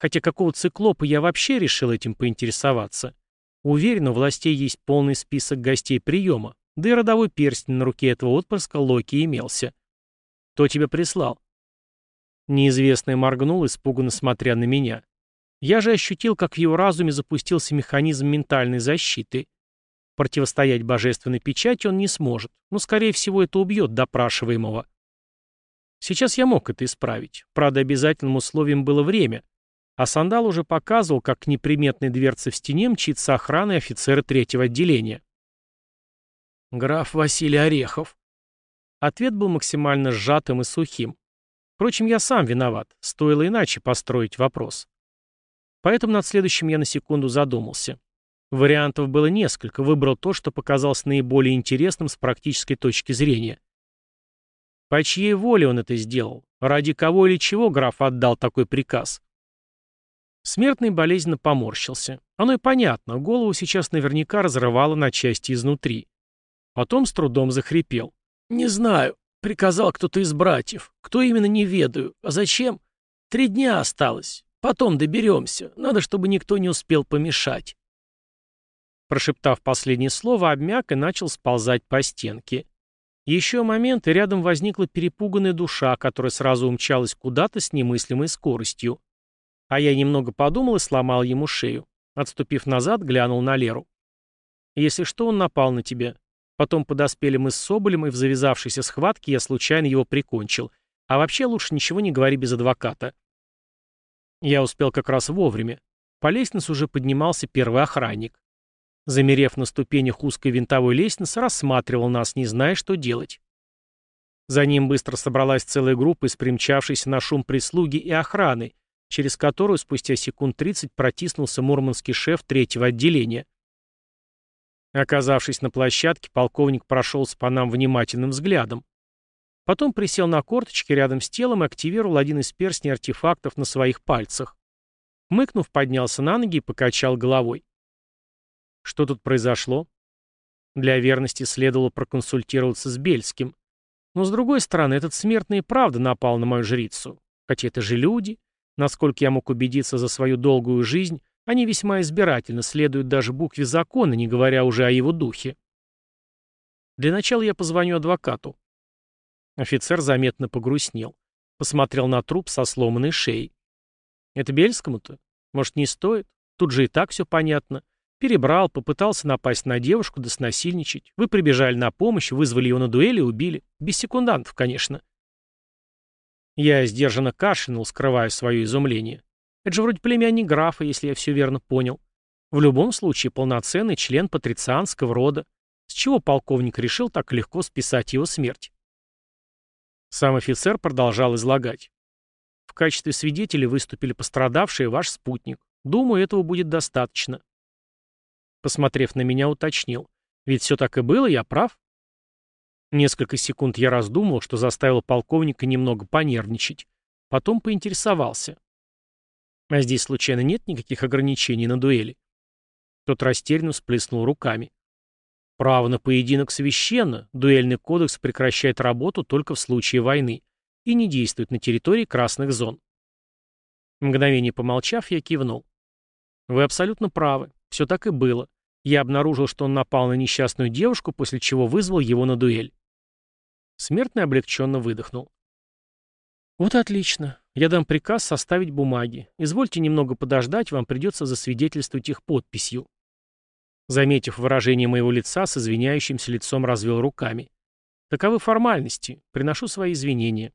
Хотя какого циклопа я вообще решил этим поинтересоваться? Уверен, у властей есть полный список гостей приема, да и родовой перстень на руке этого отпрыска Локи имелся. Кто тебя прислал? Неизвестный моргнул, испуганно смотря на меня. Я же ощутил, как в его разуме запустился механизм ментальной защиты — Противостоять божественной печати он не сможет, но, скорее всего, это убьет допрашиваемого. Сейчас я мог это исправить. Правда, обязательным условием было время. А Сандал уже показывал, как к неприметной дверце в стене мчится охрана и офицеры третьего отделения. Граф Василий Орехов. Ответ был максимально сжатым и сухим. Впрочем, я сам виноват. Стоило иначе построить вопрос. Поэтому над следующим я на секунду задумался. Вариантов было несколько, выбрал то, что показалось наиболее интересным с практической точки зрения. По чьей воле он это сделал? Ради кого или чего граф отдал такой приказ? Смертный болезненно поморщился. Оно и понятно, голову сейчас наверняка разрывало на части изнутри. Потом с трудом захрипел. «Не знаю. Приказал кто-то из братьев. Кто именно, не ведаю. А зачем? Три дня осталось. Потом доберемся. Надо, чтобы никто не успел помешать». Прошептав последнее слово, обмяк и начал сползать по стенке. Еще момент, и рядом возникла перепуганная душа, которая сразу умчалась куда-то с немыслимой скоростью. А я немного подумал и сломал ему шею. Отступив назад, глянул на Леру. «Если что, он напал на тебя. Потом подоспели мы с Соболем, и в завязавшейся схватке я случайно его прикончил. А вообще лучше ничего не говори без адвоката». Я успел как раз вовремя. По лестнице уже поднимался первый охранник. Замерев на ступенях узкой винтовой лестницы, рассматривал нас, не зная, что делать. За ним быстро собралась целая группа из примчавшейся на шум прислуги и охраны, через которую спустя секунд 30 протиснулся мурманский шеф третьего отделения. Оказавшись на площадке, полковник прошелся по нам внимательным взглядом. Потом присел на корточки рядом с телом и активировал один из перстней артефактов на своих пальцах. Мыкнув, поднялся на ноги и покачал головой. Что тут произошло? Для верности следовало проконсультироваться с Бельским. Но, с другой стороны, этот смертный и правда напал на мою жрицу. Хотя это же люди, Насколько я мог убедиться за свою долгую жизнь, они весьма избирательно следуют даже букве закона, не говоря уже о его духе. Для начала я позвоню адвокату. Офицер заметно погрустнел. Посмотрел на труп со сломанной шеей. Это Бельскому-то? Может, не стоит? Тут же и так все понятно. Перебрал, попытался напасть на девушку да снасильничать. Вы прибежали на помощь, вызвали его на дуэль и убили. Без секундантов, конечно. Я сдержанно кашлянул, скрывая свое изумление. Это же вроде племянник графа, если я все верно понял. В любом случае полноценный член патрицианского рода. С чего полковник решил так легко списать его смерть? Сам офицер продолжал излагать. В качестве свидетелей выступили пострадавшие ваш спутник. Думаю, этого будет достаточно. Посмотрев на меня, уточнил. Ведь все так и было, я прав? Несколько секунд я раздумывал, что заставило полковника немного понервничать. Потом поинтересовался. А здесь случайно нет никаких ограничений на дуэли? Тот растерянно сплеснул руками. Право на поединок священно, дуэльный кодекс прекращает работу только в случае войны и не действует на территории красных зон. Мгновение помолчав, я кивнул. Вы абсолютно правы, все так и было. Я обнаружил, что он напал на несчастную девушку, после чего вызвал его на дуэль. Смертный облегченно выдохнул. «Вот отлично. Я дам приказ составить бумаги. Извольте немного подождать, вам придется засвидетельствовать их подписью». Заметив выражение моего лица, с извиняющимся лицом развел руками. «Таковы формальности. Приношу свои извинения».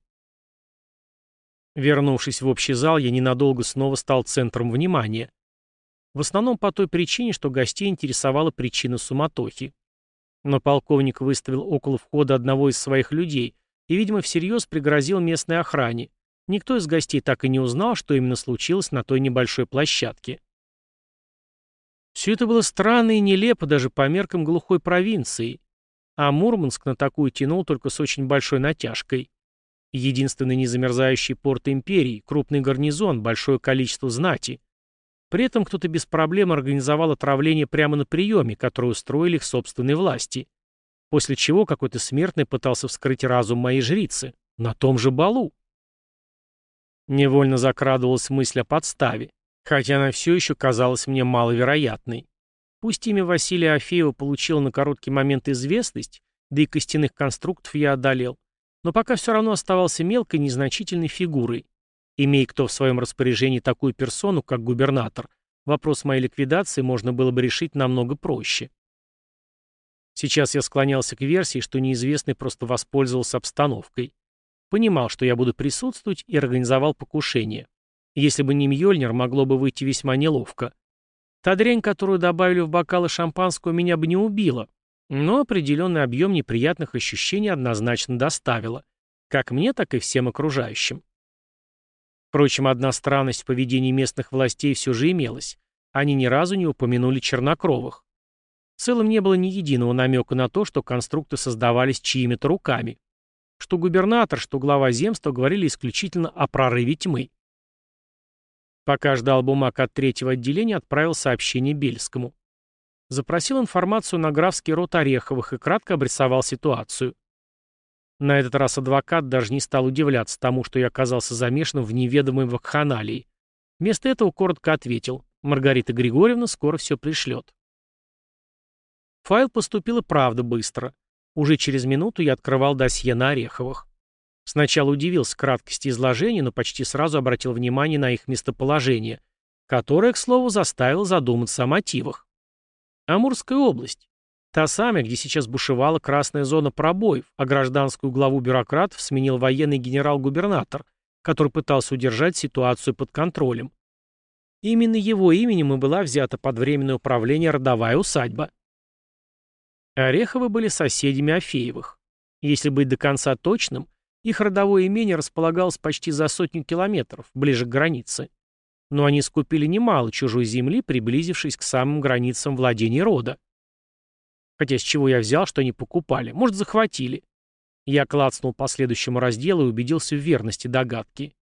Вернувшись в общий зал, я ненадолго снова стал центром внимания. В основном по той причине, что гостей интересовала причина суматохи. Но полковник выставил около входа одного из своих людей и, видимо, всерьез пригрозил местной охране. Никто из гостей так и не узнал, что именно случилось на той небольшой площадке. Все это было странно и нелепо даже по меркам глухой провинции. А Мурманск на такую тянул только с очень большой натяжкой. Единственный незамерзающий порт империи, крупный гарнизон, большое количество знати. При этом кто-то без проблем организовал отравление прямо на приеме, который устроили их собственной власти. После чего какой-то смертный пытался вскрыть разум моей жрицы. На том же балу. Невольно закрадывалась мысль о подставе, хотя она все еще казалась мне маловероятной. Пусть имя Василия Афеева получило на короткий момент известность, да и костяных конструктов я одолел, но пока все равно оставался мелкой незначительной фигурой. Имея кто в своем распоряжении такую персону, как губернатор, вопрос моей ликвидации можно было бы решить намного проще. Сейчас я склонялся к версии, что неизвестный просто воспользовался обстановкой. Понимал, что я буду присутствовать, и организовал покушение. Если бы не Мьёльнир, могло бы выйти весьма неловко. Та дрянь, которую добавили в бокалы шампанского, меня бы не убила, но определенный объем неприятных ощущений однозначно доставила. Как мне, так и всем окружающим. Впрочем, одна странность в поведении местных властей все же имелась. Они ни разу не упомянули чернокровых. В целом не было ни единого намека на то, что конструкты создавались чьими-то руками. Что губернатор, что глава земства говорили исключительно о прорыве тьмы. Пока ждал бумаг от третьего отделения, отправил сообщение Бельскому. Запросил информацию на графский род Ореховых и кратко обрисовал ситуацию. На этот раз адвокат даже не стал удивляться тому, что я оказался замешан в неведомой вакханалии. Вместо этого коротко ответил. Маргарита Григорьевна скоро все пришлет. Файл поступил и правда быстро. Уже через минуту я открывал досье на Ореховых. Сначала удивился краткости изложения, но почти сразу обратил внимание на их местоположение, которое, к слову, заставило задуматься о мотивах. Амурская область. Та самая, где сейчас бушевала красная зона пробоев, а гражданскую главу бюрократов сменил военный генерал-губернатор, который пытался удержать ситуацию под контролем. Именно его именем и была взята под временное управление родовая усадьба. Ореховы были соседями Афеевых. Если быть до конца точным, их родовое имение располагалось почти за сотню километров, ближе к границе. Но они скупили немало чужой земли, приблизившись к самым границам владений рода. Хотя с чего я взял, что они покупали? Может, захватили? Я клацнул по следующему разделу и убедился в верности догадки.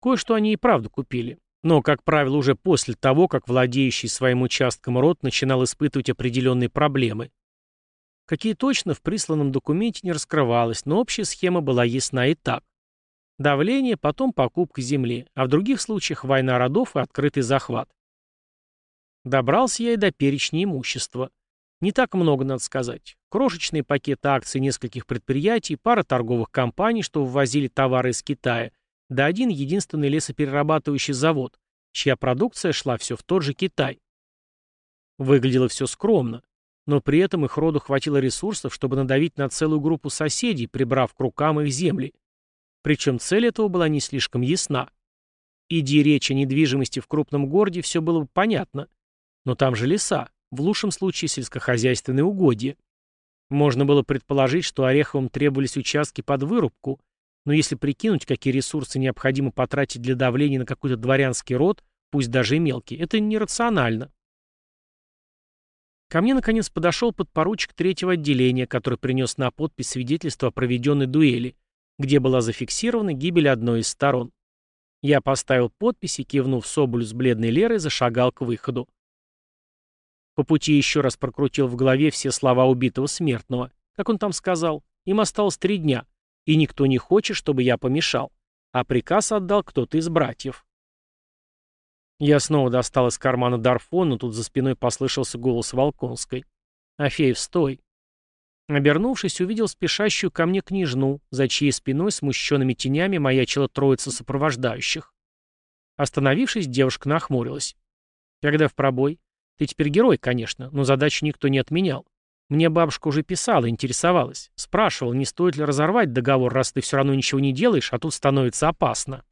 Кое-что они и правда купили. Но, как правило, уже после того, как владеющий своим участком род начинал испытывать определенные проблемы. Какие точно в присланном документе не раскрывалось, но общая схема была ясна и так. Давление, потом покупка земли, а в других случаях война родов и открытый захват. Добрался я и до перечня имущества. Не так много, надо сказать. Крошечный пакет акций нескольких предприятий, пара торговых компаний, что ввозили товары из Китая, да один единственный лесоперерабатывающий завод, чья продукция шла все в тот же Китай. Выглядело все скромно, но при этом их роду хватило ресурсов, чтобы надавить на целую группу соседей, прибрав к рукам их земли. Причем цель этого была не слишком ясна. Иди речь о недвижимости в крупном городе, все было бы понятно. Но там же леса, в лучшем случае сельскохозяйственные угодья. Можно было предположить, что Ореховым требовались участки под вырубку, но если прикинуть, какие ресурсы необходимо потратить для давления на какой-то дворянский род, пусть даже и мелкий, это нерационально. Ко мне, наконец, подошел подпоручик третьего отделения, который принес на подпись свидетельство о проведенной дуэли, где была зафиксирована гибель одной из сторон. Я поставил подпись и, кивнув Соболю с бледной Лерой, зашагал к выходу. По пути еще раз прокрутил в голове все слова убитого смертного. Как он там сказал? Им осталось три дня, и никто не хочет, чтобы я помешал. А приказ отдал кто-то из братьев. Я снова достал из кармана дарфон, но тут за спиной послышался голос Волконской. «Афеев, стой!» Обернувшись, увидел спешащую ко мне княжну, за чьей спиной смущенными тенями маячила троица сопровождающих. Остановившись, девушка нахмурилась. «Когда в пробой?» Ты теперь герой, конечно, но задачу никто не отменял. Мне бабушка уже писала, интересовалась. Спрашивала, не стоит ли разорвать договор, раз ты все равно ничего не делаешь, а тут становится опасно.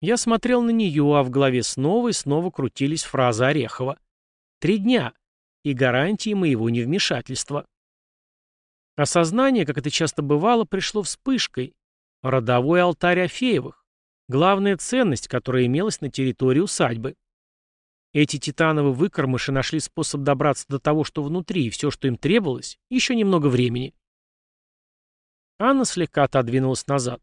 Я смотрел на нее, а в голове снова и снова крутились фразы Орехова. «Три дня. И гарантии моего невмешательства». Осознание, как это часто бывало, пришло вспышкой. Родовой алтарь Афеевых. Главная ценность, которая имелась на территории усадьбы. Эти титановые выкормыши нашли способ добраться до того, что внутри, и все, что им требовалось, еще немного времени. Анна слегка отодвинулась назад.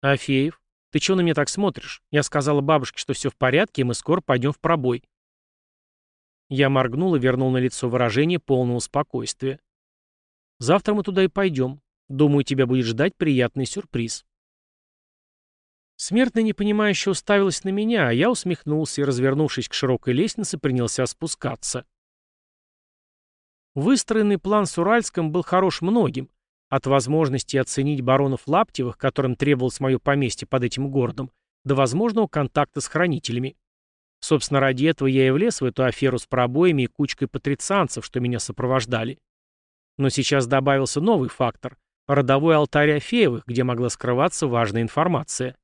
«Афеев, ты чего на меня так смотришь? Я сказала бабушке, что все в порядке, и мы скоро пойдем в пробой». Я моргнул и вернул на лицо выражение полного спокойствия. «Завтра мы туда и пойдем. Думаю, тебя будет ждать приятный сюрприз». Смертная непонимающе уставилась на меня, а я усмехнулся и, развернувшись к широкой лестнице, принялся спускаться. Выстроенный план с Уральском был хорош многим, от возможности оценить баронов Лаптевых, которым требовалось мое поместье под этим городом, до возможного контакта с хранителями. Собственно, ради этого я и влез в эту аферу с пробоями и кучкой патрицианцев, что меня сопровождали. Но сейчас добавился новый фактор – родовой алтарь Афеевых, где могла скрываться важная информация.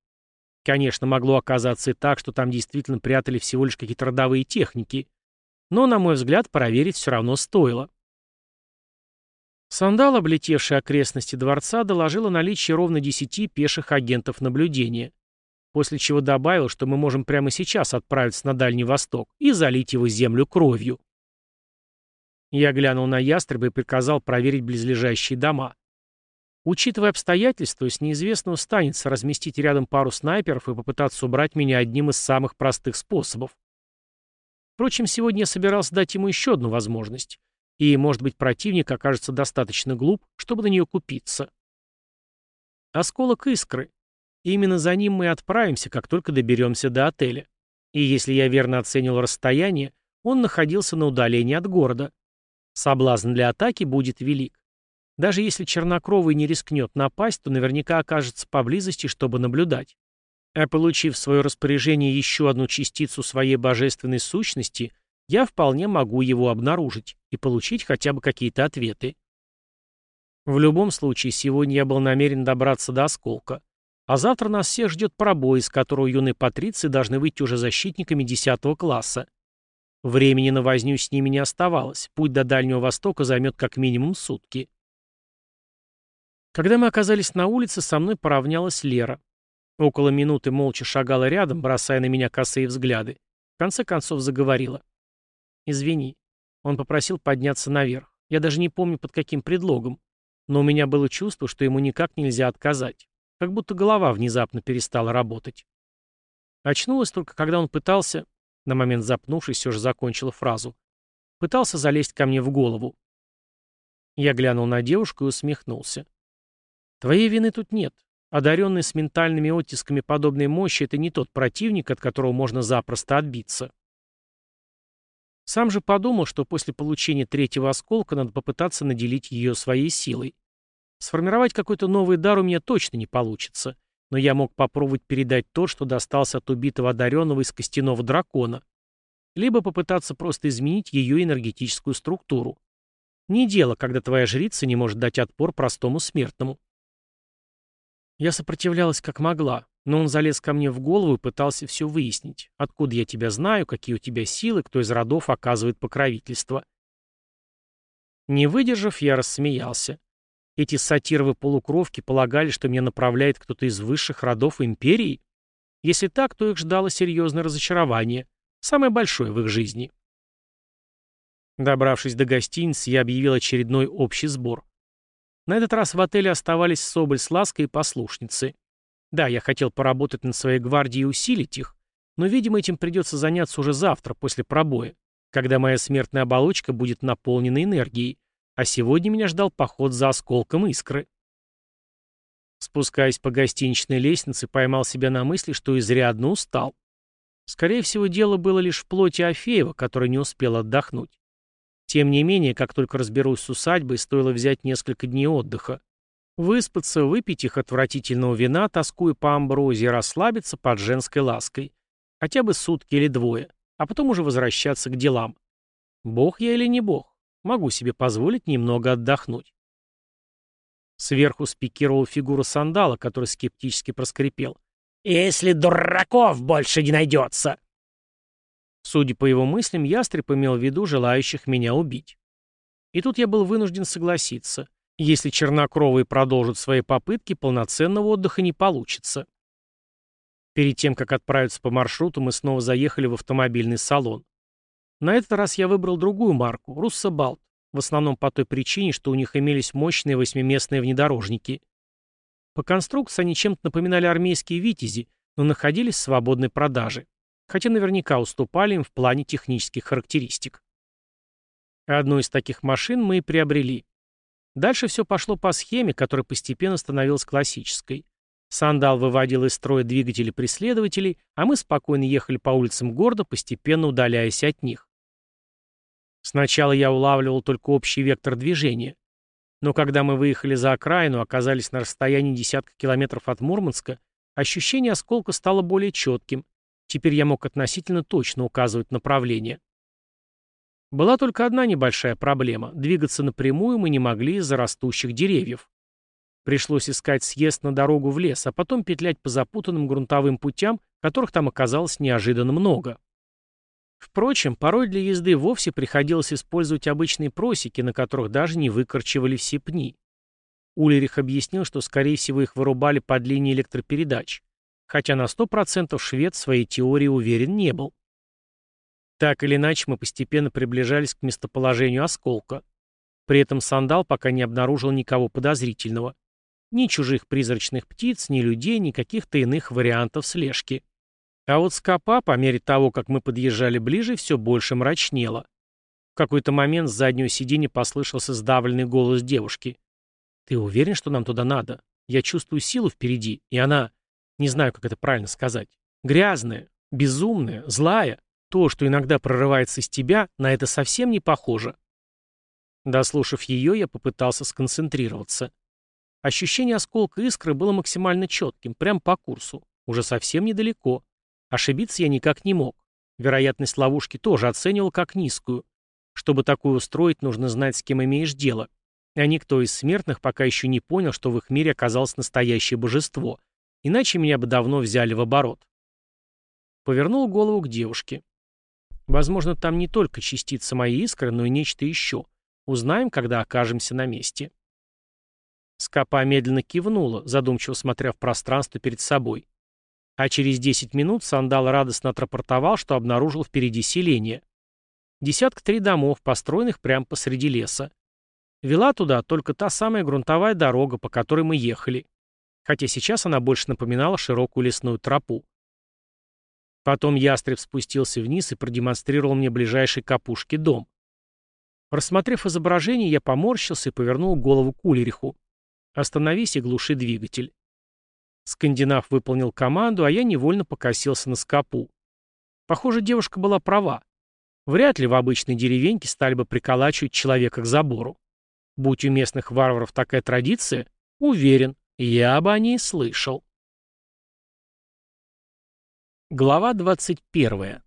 Конечно, могло оказаться и так, что там действительно прятали всего лишь какие-то родовые техники. Но, на мой взгляд, проверить все равно стоило. Сандал, облетевший окрестности дворца, доложил о наличии ровно десяти пеших агентов наблюдения. После чего добавил, что мы можем прямо сейчас отправиться на Дальний Восток и залить его землю кровью. Я глянул на ястреба и приказал проверить близлежащие дома. Учитывая обстоятельства, с неизвестного станется разместить рядом пару снайперов и попытаться убрать меня одним из самых простых способов. Впрочем, сегодня я собирался дать ему еще одну возможность. И, может быть, противник окажется достаточно глуп, чтобы на нее купиться. Осколок искры. Именно за ним мы отправимся, как только доберемся до отеля. И если я верно оценил расстояние, он находился на удалении от города. Соблазн для атаки будет велик. Даже если Чернокровый не рискнет напасть, то наверняка окажется поблизости, чтобы наблюдать. А получив в свое распоряжение еще одну частицу своей божественной сущности, я вполне могу его обнаружить и получить хотя бы какие-то ответы. В любом случае, сегодня я был намерен добраться до осколка. А завтра нас всех ждет пробой, из которого юные патриции должны выйти уже защитниками 10 класса. Времени на возню с ними не оставалось. Путь до Дальнего Востока займет как минимум сутки. Когда мы оказались на улице, со мной поравнялась Лера. Около минуты молча шагала рядом, бросая на меня косые взгляды. В конце концов заговорила. «Извини». Он попросил подняться наверх. Я даже не помню, под каким предлогом. Но у меня было чувство, что ему никак нельзя отказать. Как будто голова внезапно перестала работать. Очнулась только, когда он пытался, на момент запнувшись, все же закончила фразу, пытался залезть ко мне в голову. Я глянул на девушку и усмехнулся. Твоей вины тут нет. Одаренный с ментальными оттисками подобной мощи — это не тот противник, от которого можно запросто отбиться. Сам же подумал, что после получения третьего осколка надо попытаться наделить ее своей силой. Сформировать какой-то новый дар у меня точно не получится, но я мог попробовать передать то, что достался от убитого одаренного из костяного дракона. Либо попытаться просто изменить ее энергетическую структуру. Не дело, когда твоя жрица не может дать отпор простому смертному. Я сопротивлялась как могла, но он залез ко мне в голову и пытался все выяснить. Откуда я тебя знаю, какие у тебя силы, кто из родов оказывает покровительство. Не выдержав, я рассмеялся. Эти сатировы-полукровки полагали, что меня направляет кто-то из высших родов империи? Если так, то их ждало серьезное разочарование, самое большое в их жизни. Добравшись до гостиницы, я объявил очередной общий сбор. На этот раз в отеле оставались Соболь с Лаской и послушницы. Да, я хотел поработать над своей гвардией и усилить их, но, видимо, этим придется заняться уже завтра, после пробоя, когда моя смертная оболочка будет наполнена энергией, а сегодня меня ждал поход за осколком искры. Спускаясь по гостиничной лестнице, поймал себя на мысли, что изрядно устал. Скорее всего, дело было лишь в плоти Афеева, который не успел отдохнуть. Тем не менее, как только разберусь с усадьбой, стоило взять несколько дней отдыха. Выспаться, выпить их отвратительного вина, тоскуя по амброзии, расслабиться под женской лаской. Хотя бы сутки или двое, а потом уже возвращаться к делам. Бог я или не бог? Могу себе позволить немного отдохнуть. Сверху спикировала фигура сандала, который скептически проскрипел. «Если дураков больше не найдется!» Судя по его мыслям, ястреб имел в виду желающих меня убить. И тут я был вынужден согласиться. Если чернокровые продолжат свои попытки, полноценного отдыха не получится. Перед тем, как отправиться по маршруту, мы снова заехали в автомобильный салон. На этот раз я выбрал другую марку – Руссобалт, в основном по той причине, что у них имелись мощные восьмиместные внедорожники. По конструкции они чем-то напоминали армейские «Витязи», но находились в свободной продаже, хотя наверняка уступали им в плане технических характеристик. Одну из таких машин мы и приобрели. Дальше все пошло по схеме, которая постепенно становилась классической. Сандал выводил из строя двигатели преследователей, а мы спокойно ехали по улицам города, постепенно удаляясь от них. Сначала я улавливал только общий вектор движения. Но когда мы выехали за окраину, оказались на расстоянии десятка километров от Мурманска, ощущение осколка стало более четким. Теперь я мог относительно точно указывать направление. Была только одна небольшая проблема. Двигаться напрямую мы не могли из-за растущих деревьев. Пришлось искать съезд на дорогу в лес, а потом петлять по запутанным грунтовым путям, которых там оказалось неожиданно много. Впрочем, порой для езды вовсе приходилось использовать обычные просеки, на которых даже не выкорчевали все пни. Улерих объяснил, что, скорее всего, их вырубали под линией электропередач, хотя на 100% швед своей теории уверен не был. Так или иначе, мы постепенно приближались к местоположению осколка. При этом Сандал пока не обнаружил никого подозрительного. Ни чужих призрачных птиц, ни людей, ни каких-то иных вариантов слежки. А вот скопа, по мере того, как мы подъезжали ближе, все больше мрачнело. В какой-то момент с заднего сиденья послышался сдавленный голос девушки. «Ты уверен, что нам туда надо? Я чувствую силу впереди, и она... Не знаю, как это правильно сказать. Грязная, безумная, злая. То, что иногда прорывается из тебя, на это совсем не похоже». Дослушав ее, я попытался сконцентрироваться. Ощущение осколка искры было максимально четким, прямо по курсу, уже совсем недалеко. Ошибиться я никак не мог. Вероятность ловушки тоже оценивал как низкую. Чтобы такую устроить, нужно знать, с кем имеешь дело. А никто из смертных пока еще не понял, что в их мире оказалось настоящее божество. Иначе меня бы давно взяли в оборот. Повернул голову к девушке. Возможно, там не только частица моей искры, но и нечто еще. Узнаем, когда окажемся на месте. Скопа медленно кивнула, задумчиво смотря в пространство перед собой. А через 10 минут Сандал радостно отрапортовал, что обнаружил впереди селение. Десятка три домов, построенных прямо посреди леса. Вела туда только та самая грунтовая дорога, по которой мы ехали. Хотя сейчас она больше напоминала широкую лесную тропу. Потом ястреб спустился вниз и продемонстрировал мне ближайший к опушке дом. Рассмотрев изображение, я поморщился и повернул голову к Улериху. «Остановись и глуши двигатель». Скандинав выполнил команду, а я невольно покосился на скопу. Похоже, девушка была права. Вряд ли в обычной деревеньке стали бы приколачивать человека к забору. Будь у местных варваров такая традиция, уверен, я бы о ней слышал. Глава 21.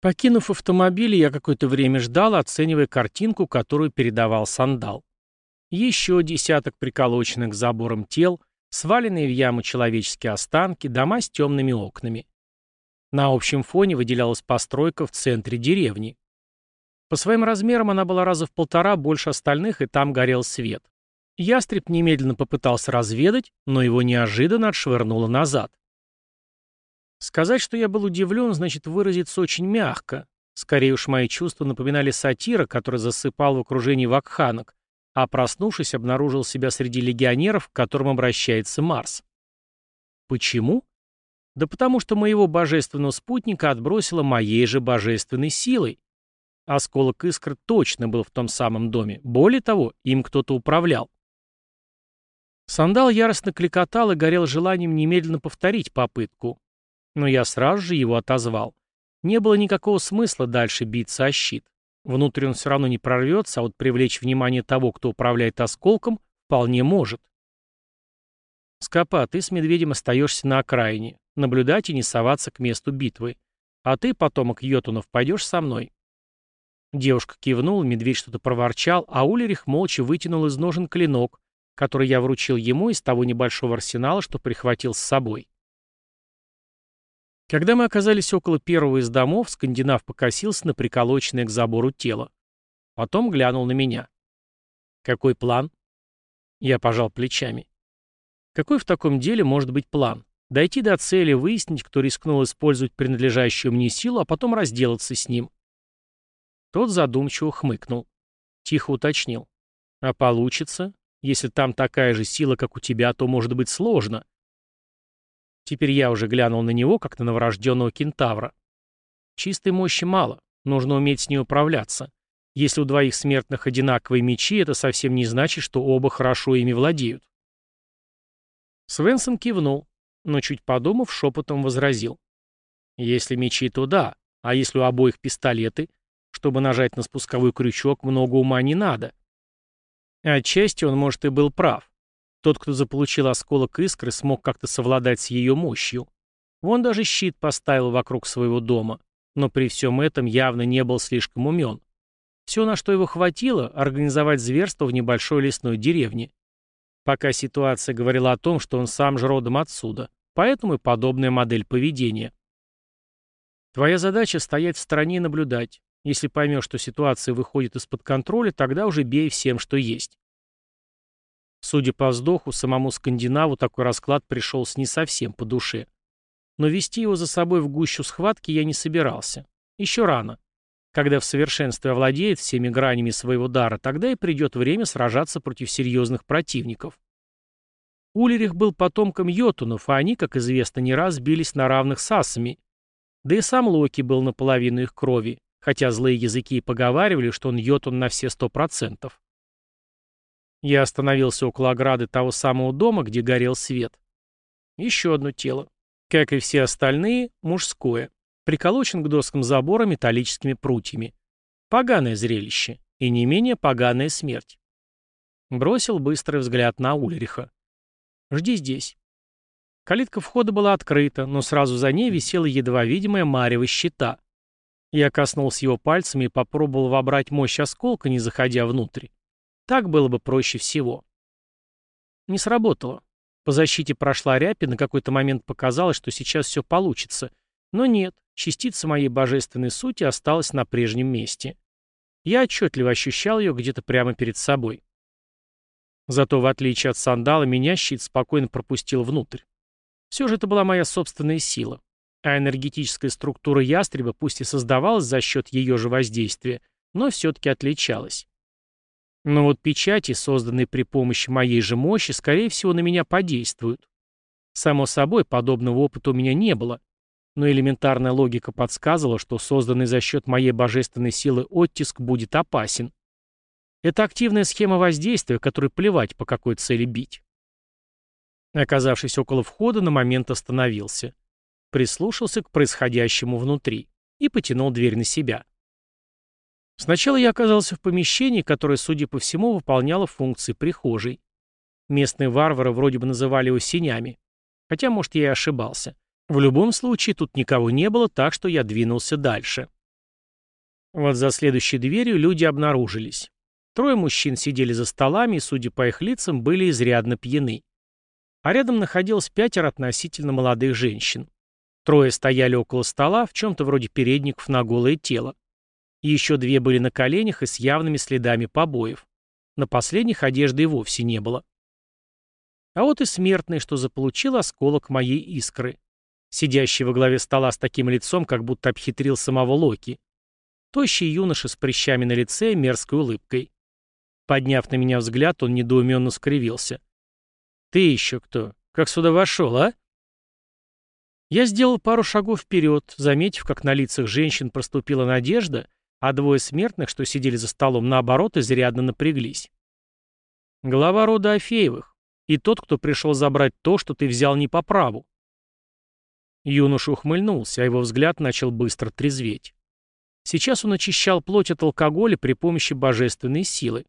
Покинув автомобиль, я какое-то время ждал, оценивая картинку, которую передавал Сандал. Еще десяток приколоченных к заборам тел, сваленные в яму человеческие останки, дома с темными окнами. На общем фоне выделялась постройка в центре деревни. По своим размерам она была раза в полтора больше остальных, и там горел свет. Ястреб немедленно попытался разведать, но его неожиданно отшвырнуло назад. Сказать, что я был удивлен, значит выразиться очень мягко. Скорее уж мои чувства напоминали сатира, который засыпал в окружении вакханок, а проснувшись, обнаружил себя среди легионеров, к которым обращается Марс. Почему? Да потому что моего божественного спутника отбросило моей же божественной силой. Осколок искр точно был в том самом доме. Более того, им кто-то управлял. Сандал яростно кликотал и горел желанием немедленно повторить попытку. Но я сразу же его отозвал. Не было никакого смысла дальше биться о щит. Внутрь он все равно не прорвется, а вот привлечь внимание того, кто управляет осколком, вполне может. Скопа, ты с медведем остаешься на окраине. Наблюдать и не соваться к месту битвы. А ты, потомок Йотунов, пойдешь со мной. Девушка кивнула, медведь что-то проворчал, а Улерих молча вытянул из ножен клинок, который я вручил ему из того небольшого арсенала, что прихватил с собой. Когда мы оказались около первого из домов, скандинав покосился на приколоченное к забору тело. Потом глянул на меня. «Какой план?» Я пожал плечами. «Какой в таком деле может быть план? Дойти до цели, выяснить, кто рискнул использовать принадлежащую мне силу, а потом разделаться с ним». Тот задумчиво хмыкнул. Тихо уточнил. «А получится? Если там такая же сила, как у тебя, то может быть сложно». Теперь я уже глянул на него, как на новорожденного кентавра. Чистой мощи мало, нужно уметь с ней управляться. Если у двоих смертных одинаковые мечи, это совсем не значит, что оба хорошо ими владеют. Свенсон кивнул, но чуть подумав, шепотом возразил. Если мечи, то да, а если у обоих пистолеты? Чтобы нажать на спусковой крючок, много ума не надо. Отчасти он, может, и был прав. Тот, кто заполучил осколок искры, смог как-то совладать с ее мощью. Вон даже щит поставил вокруг своего дома, но при всем этом явно не был слишком умен. Все, на что его хватило, организовать зверство в небольшой лесной деревне. Пока ситуация говорила о том, что он сам же родом отсюда, поэтому и подобная модель поведения. Твоя задача стоять в стороне и наблюдать. Если поймешь, что ситуация выходит из-под контроля, тогда уже бей всем, что есть. Судя по вздоху, самому скандинаву такой расклад пришелся не совсем по душе. Но вести его за собой в гущу схватки я не собирался. Еще рано. Когда в совершенстве овладеет всеми гранями своего дара, тогда и придет время сражаться против серьезных противников. Улерих был потомком йотунов, а они, как известно, не раз бились на равных с асами. Да и сам Локи был наполовину их крови, хотя злые языки и поговаривали, что он йотун на все сто процентов. Я остановился около ограды того самого дома, где горел свет. Еще одно тело. Как и все остальные, мужское. Приколочен к доскам забора металлическими прутьями. Поганое зрелище. И не менее поганая смерть. Бросил быстрый взгляд на Ульриха. «Жди здесь». Калитка входа была открыта, но сразу за ней висела едва видимая марево щита. Я коснулся его пальцами и попробовал вобрать мощь осколка, не заходя внутрь. Так было бы проще всего. Не сработало. По защите прошла рябь, и на какой-то момент показалось, что сейчас все получится. Но нет, частица моей божественной сути осталась на прежнем месте. Я отчетливо ощущал ее где-то прямо перед собой. Зато, в отличие от сандала, меня щит спокойно пропустил внутрь. Все же это была моя собственная сила. А энергетическая структура ястреба пусть и создавалась за счет ее же воздействия, но все-таки отличалась. Но вот печати, созданные при помощи моей же мощи, скорее всего, на меня подействуют. Само собой, подобного опыта у меня не было, но элементарная логика подсказывала, что созданный за счет моей божественной силы оттиск будет опасен. Это активная схема воздействия, которой плевать, по какой цели бить. Оказавшись около входа, на момент остановился. Прислушался к происходящему внутри и потянул дверь на себя. Сначала я оказался в помещении, которое, судя по всему, выполняло функции прихожей. Местные варвары вроде бы называли его синями. Хотя, может, я и ошибался. В любом случае, тут никого не было, так что я двинулся дальше. Вот за следующей дверью люди обнаружились. Трое мужчин сидели за столами и, судя по их лицам, были изрядно пьяны. А рядом находилось пятеро относительно молодых женщин. Трое стояли около стола, в чем-то вроде передников на голое тело. Еще две были на коленях и с явными следами побоев. На последних одежды и вовсе не было. А вот и смертный, что заполучил осколок моей искры. Сидящий во главе стола с таким лицом, как будто обхитрил самого Локи. Тощий юноша с прыщами на лице и мерзкой улыбкой. Подняв на меня взгляд, он недоуменно скривился. «Ты еще кто? Как сюда вошел, а?» Я сделал пару шагов вперед, заметив, как на лицах женщин проступила надежда, а двое смертных, что сидели за столом, наоборот, изрядно напряглись. Глава рода Афеевых. И тот, кто пришел забрать то, что ты взял не по праву. Юноша ухмыльнулся, а его взгляд начал быстро трезветь. Сейчас он очищал плоть от алкоголя при помощи божественной силы.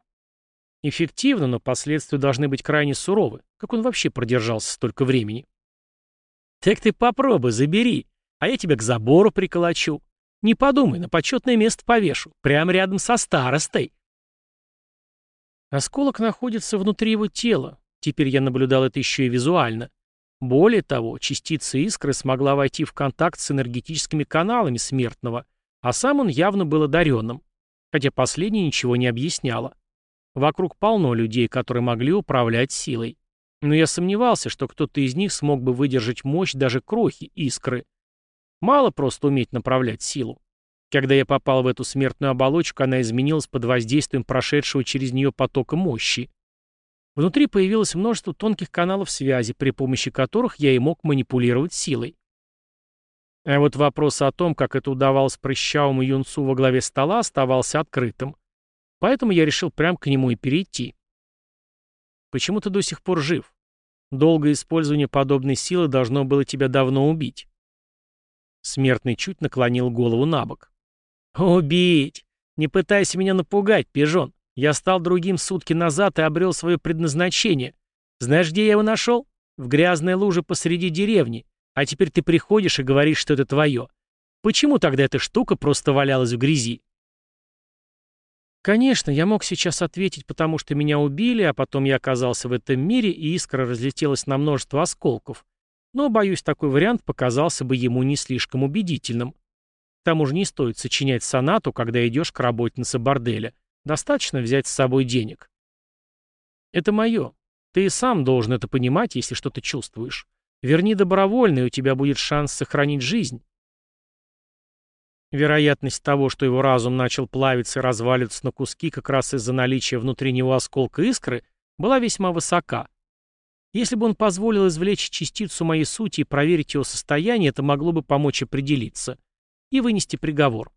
Эффективно, но последствия должны быть крайне суровы. Как он вообще продержался столько времени? «Так ты попробуй, забери, а я тебя к забору приколочу», не подумай, на почетное место повешу. Прямо рядом со старостой. Осколок находится внутри его тела. Теперь я наблюдал это еще и визуально. Более того, частица искры смогла войти в контакт с энергетическими каналами смертного, а сам он явно был одаренным, хотя последнее ничего не объясняло. Вокруг полно людей, которые могли управлять силой. Но я сомневался, что кто-то из них смог бы выдержать мощь даже крохи искры. Мало просто уметь направлять силу. Когда я попал в эту смертную оболочку, она изменилась под воздействием прошедшего через нее потока мощи. Внутри появилось множество тонких каналов связи, при помощи которых я и мог манипулировать силой. А вот вопрос о том, как это удавалось прыщавому юнцу во главе стола, оставался открытым. Поэтому я решил прямо к нему и перейти. Почему ты до сих пор жив? Долгое использование подобной силы должно было тебя давно убить. Смертный чуть наклонил голову на бок. «Убить! Не пытайся меня напугать, пижон. Я стал другим сутки назад и обрел свое предназначение. Знаешь, где я его нашел? В грязной луже посреди деревни. А теперь ты приходишь и говоришь, что это твое. Почему тогда эта штука просто валялась в грязи?» Конечно, я мог сейчас ответить, потому что меня убили, а потом я оказался в этом мире, и искра разлетелась на множество осколков. Но, боюсь, такой вариант показался бы ему не слишком убедительным. К тому же не стоит сочинять сонату, когда идешь к работнице борделя. Достаточно взять с собой денег. Это мое. Ты и сам должен это понимать, если что-то чувствуешь. Верни добровольно, и у тебя будет шанс сохранить жизнь. Вероятность того, что его разум начал плавиться и разваливаться на куски как раз из-за наличия внутри него осколка искры, была весьма высока. Если бы он позволил извлечь частицу моей сути и проверить его состояние, это могло бы помочь определиться и вынести приговор.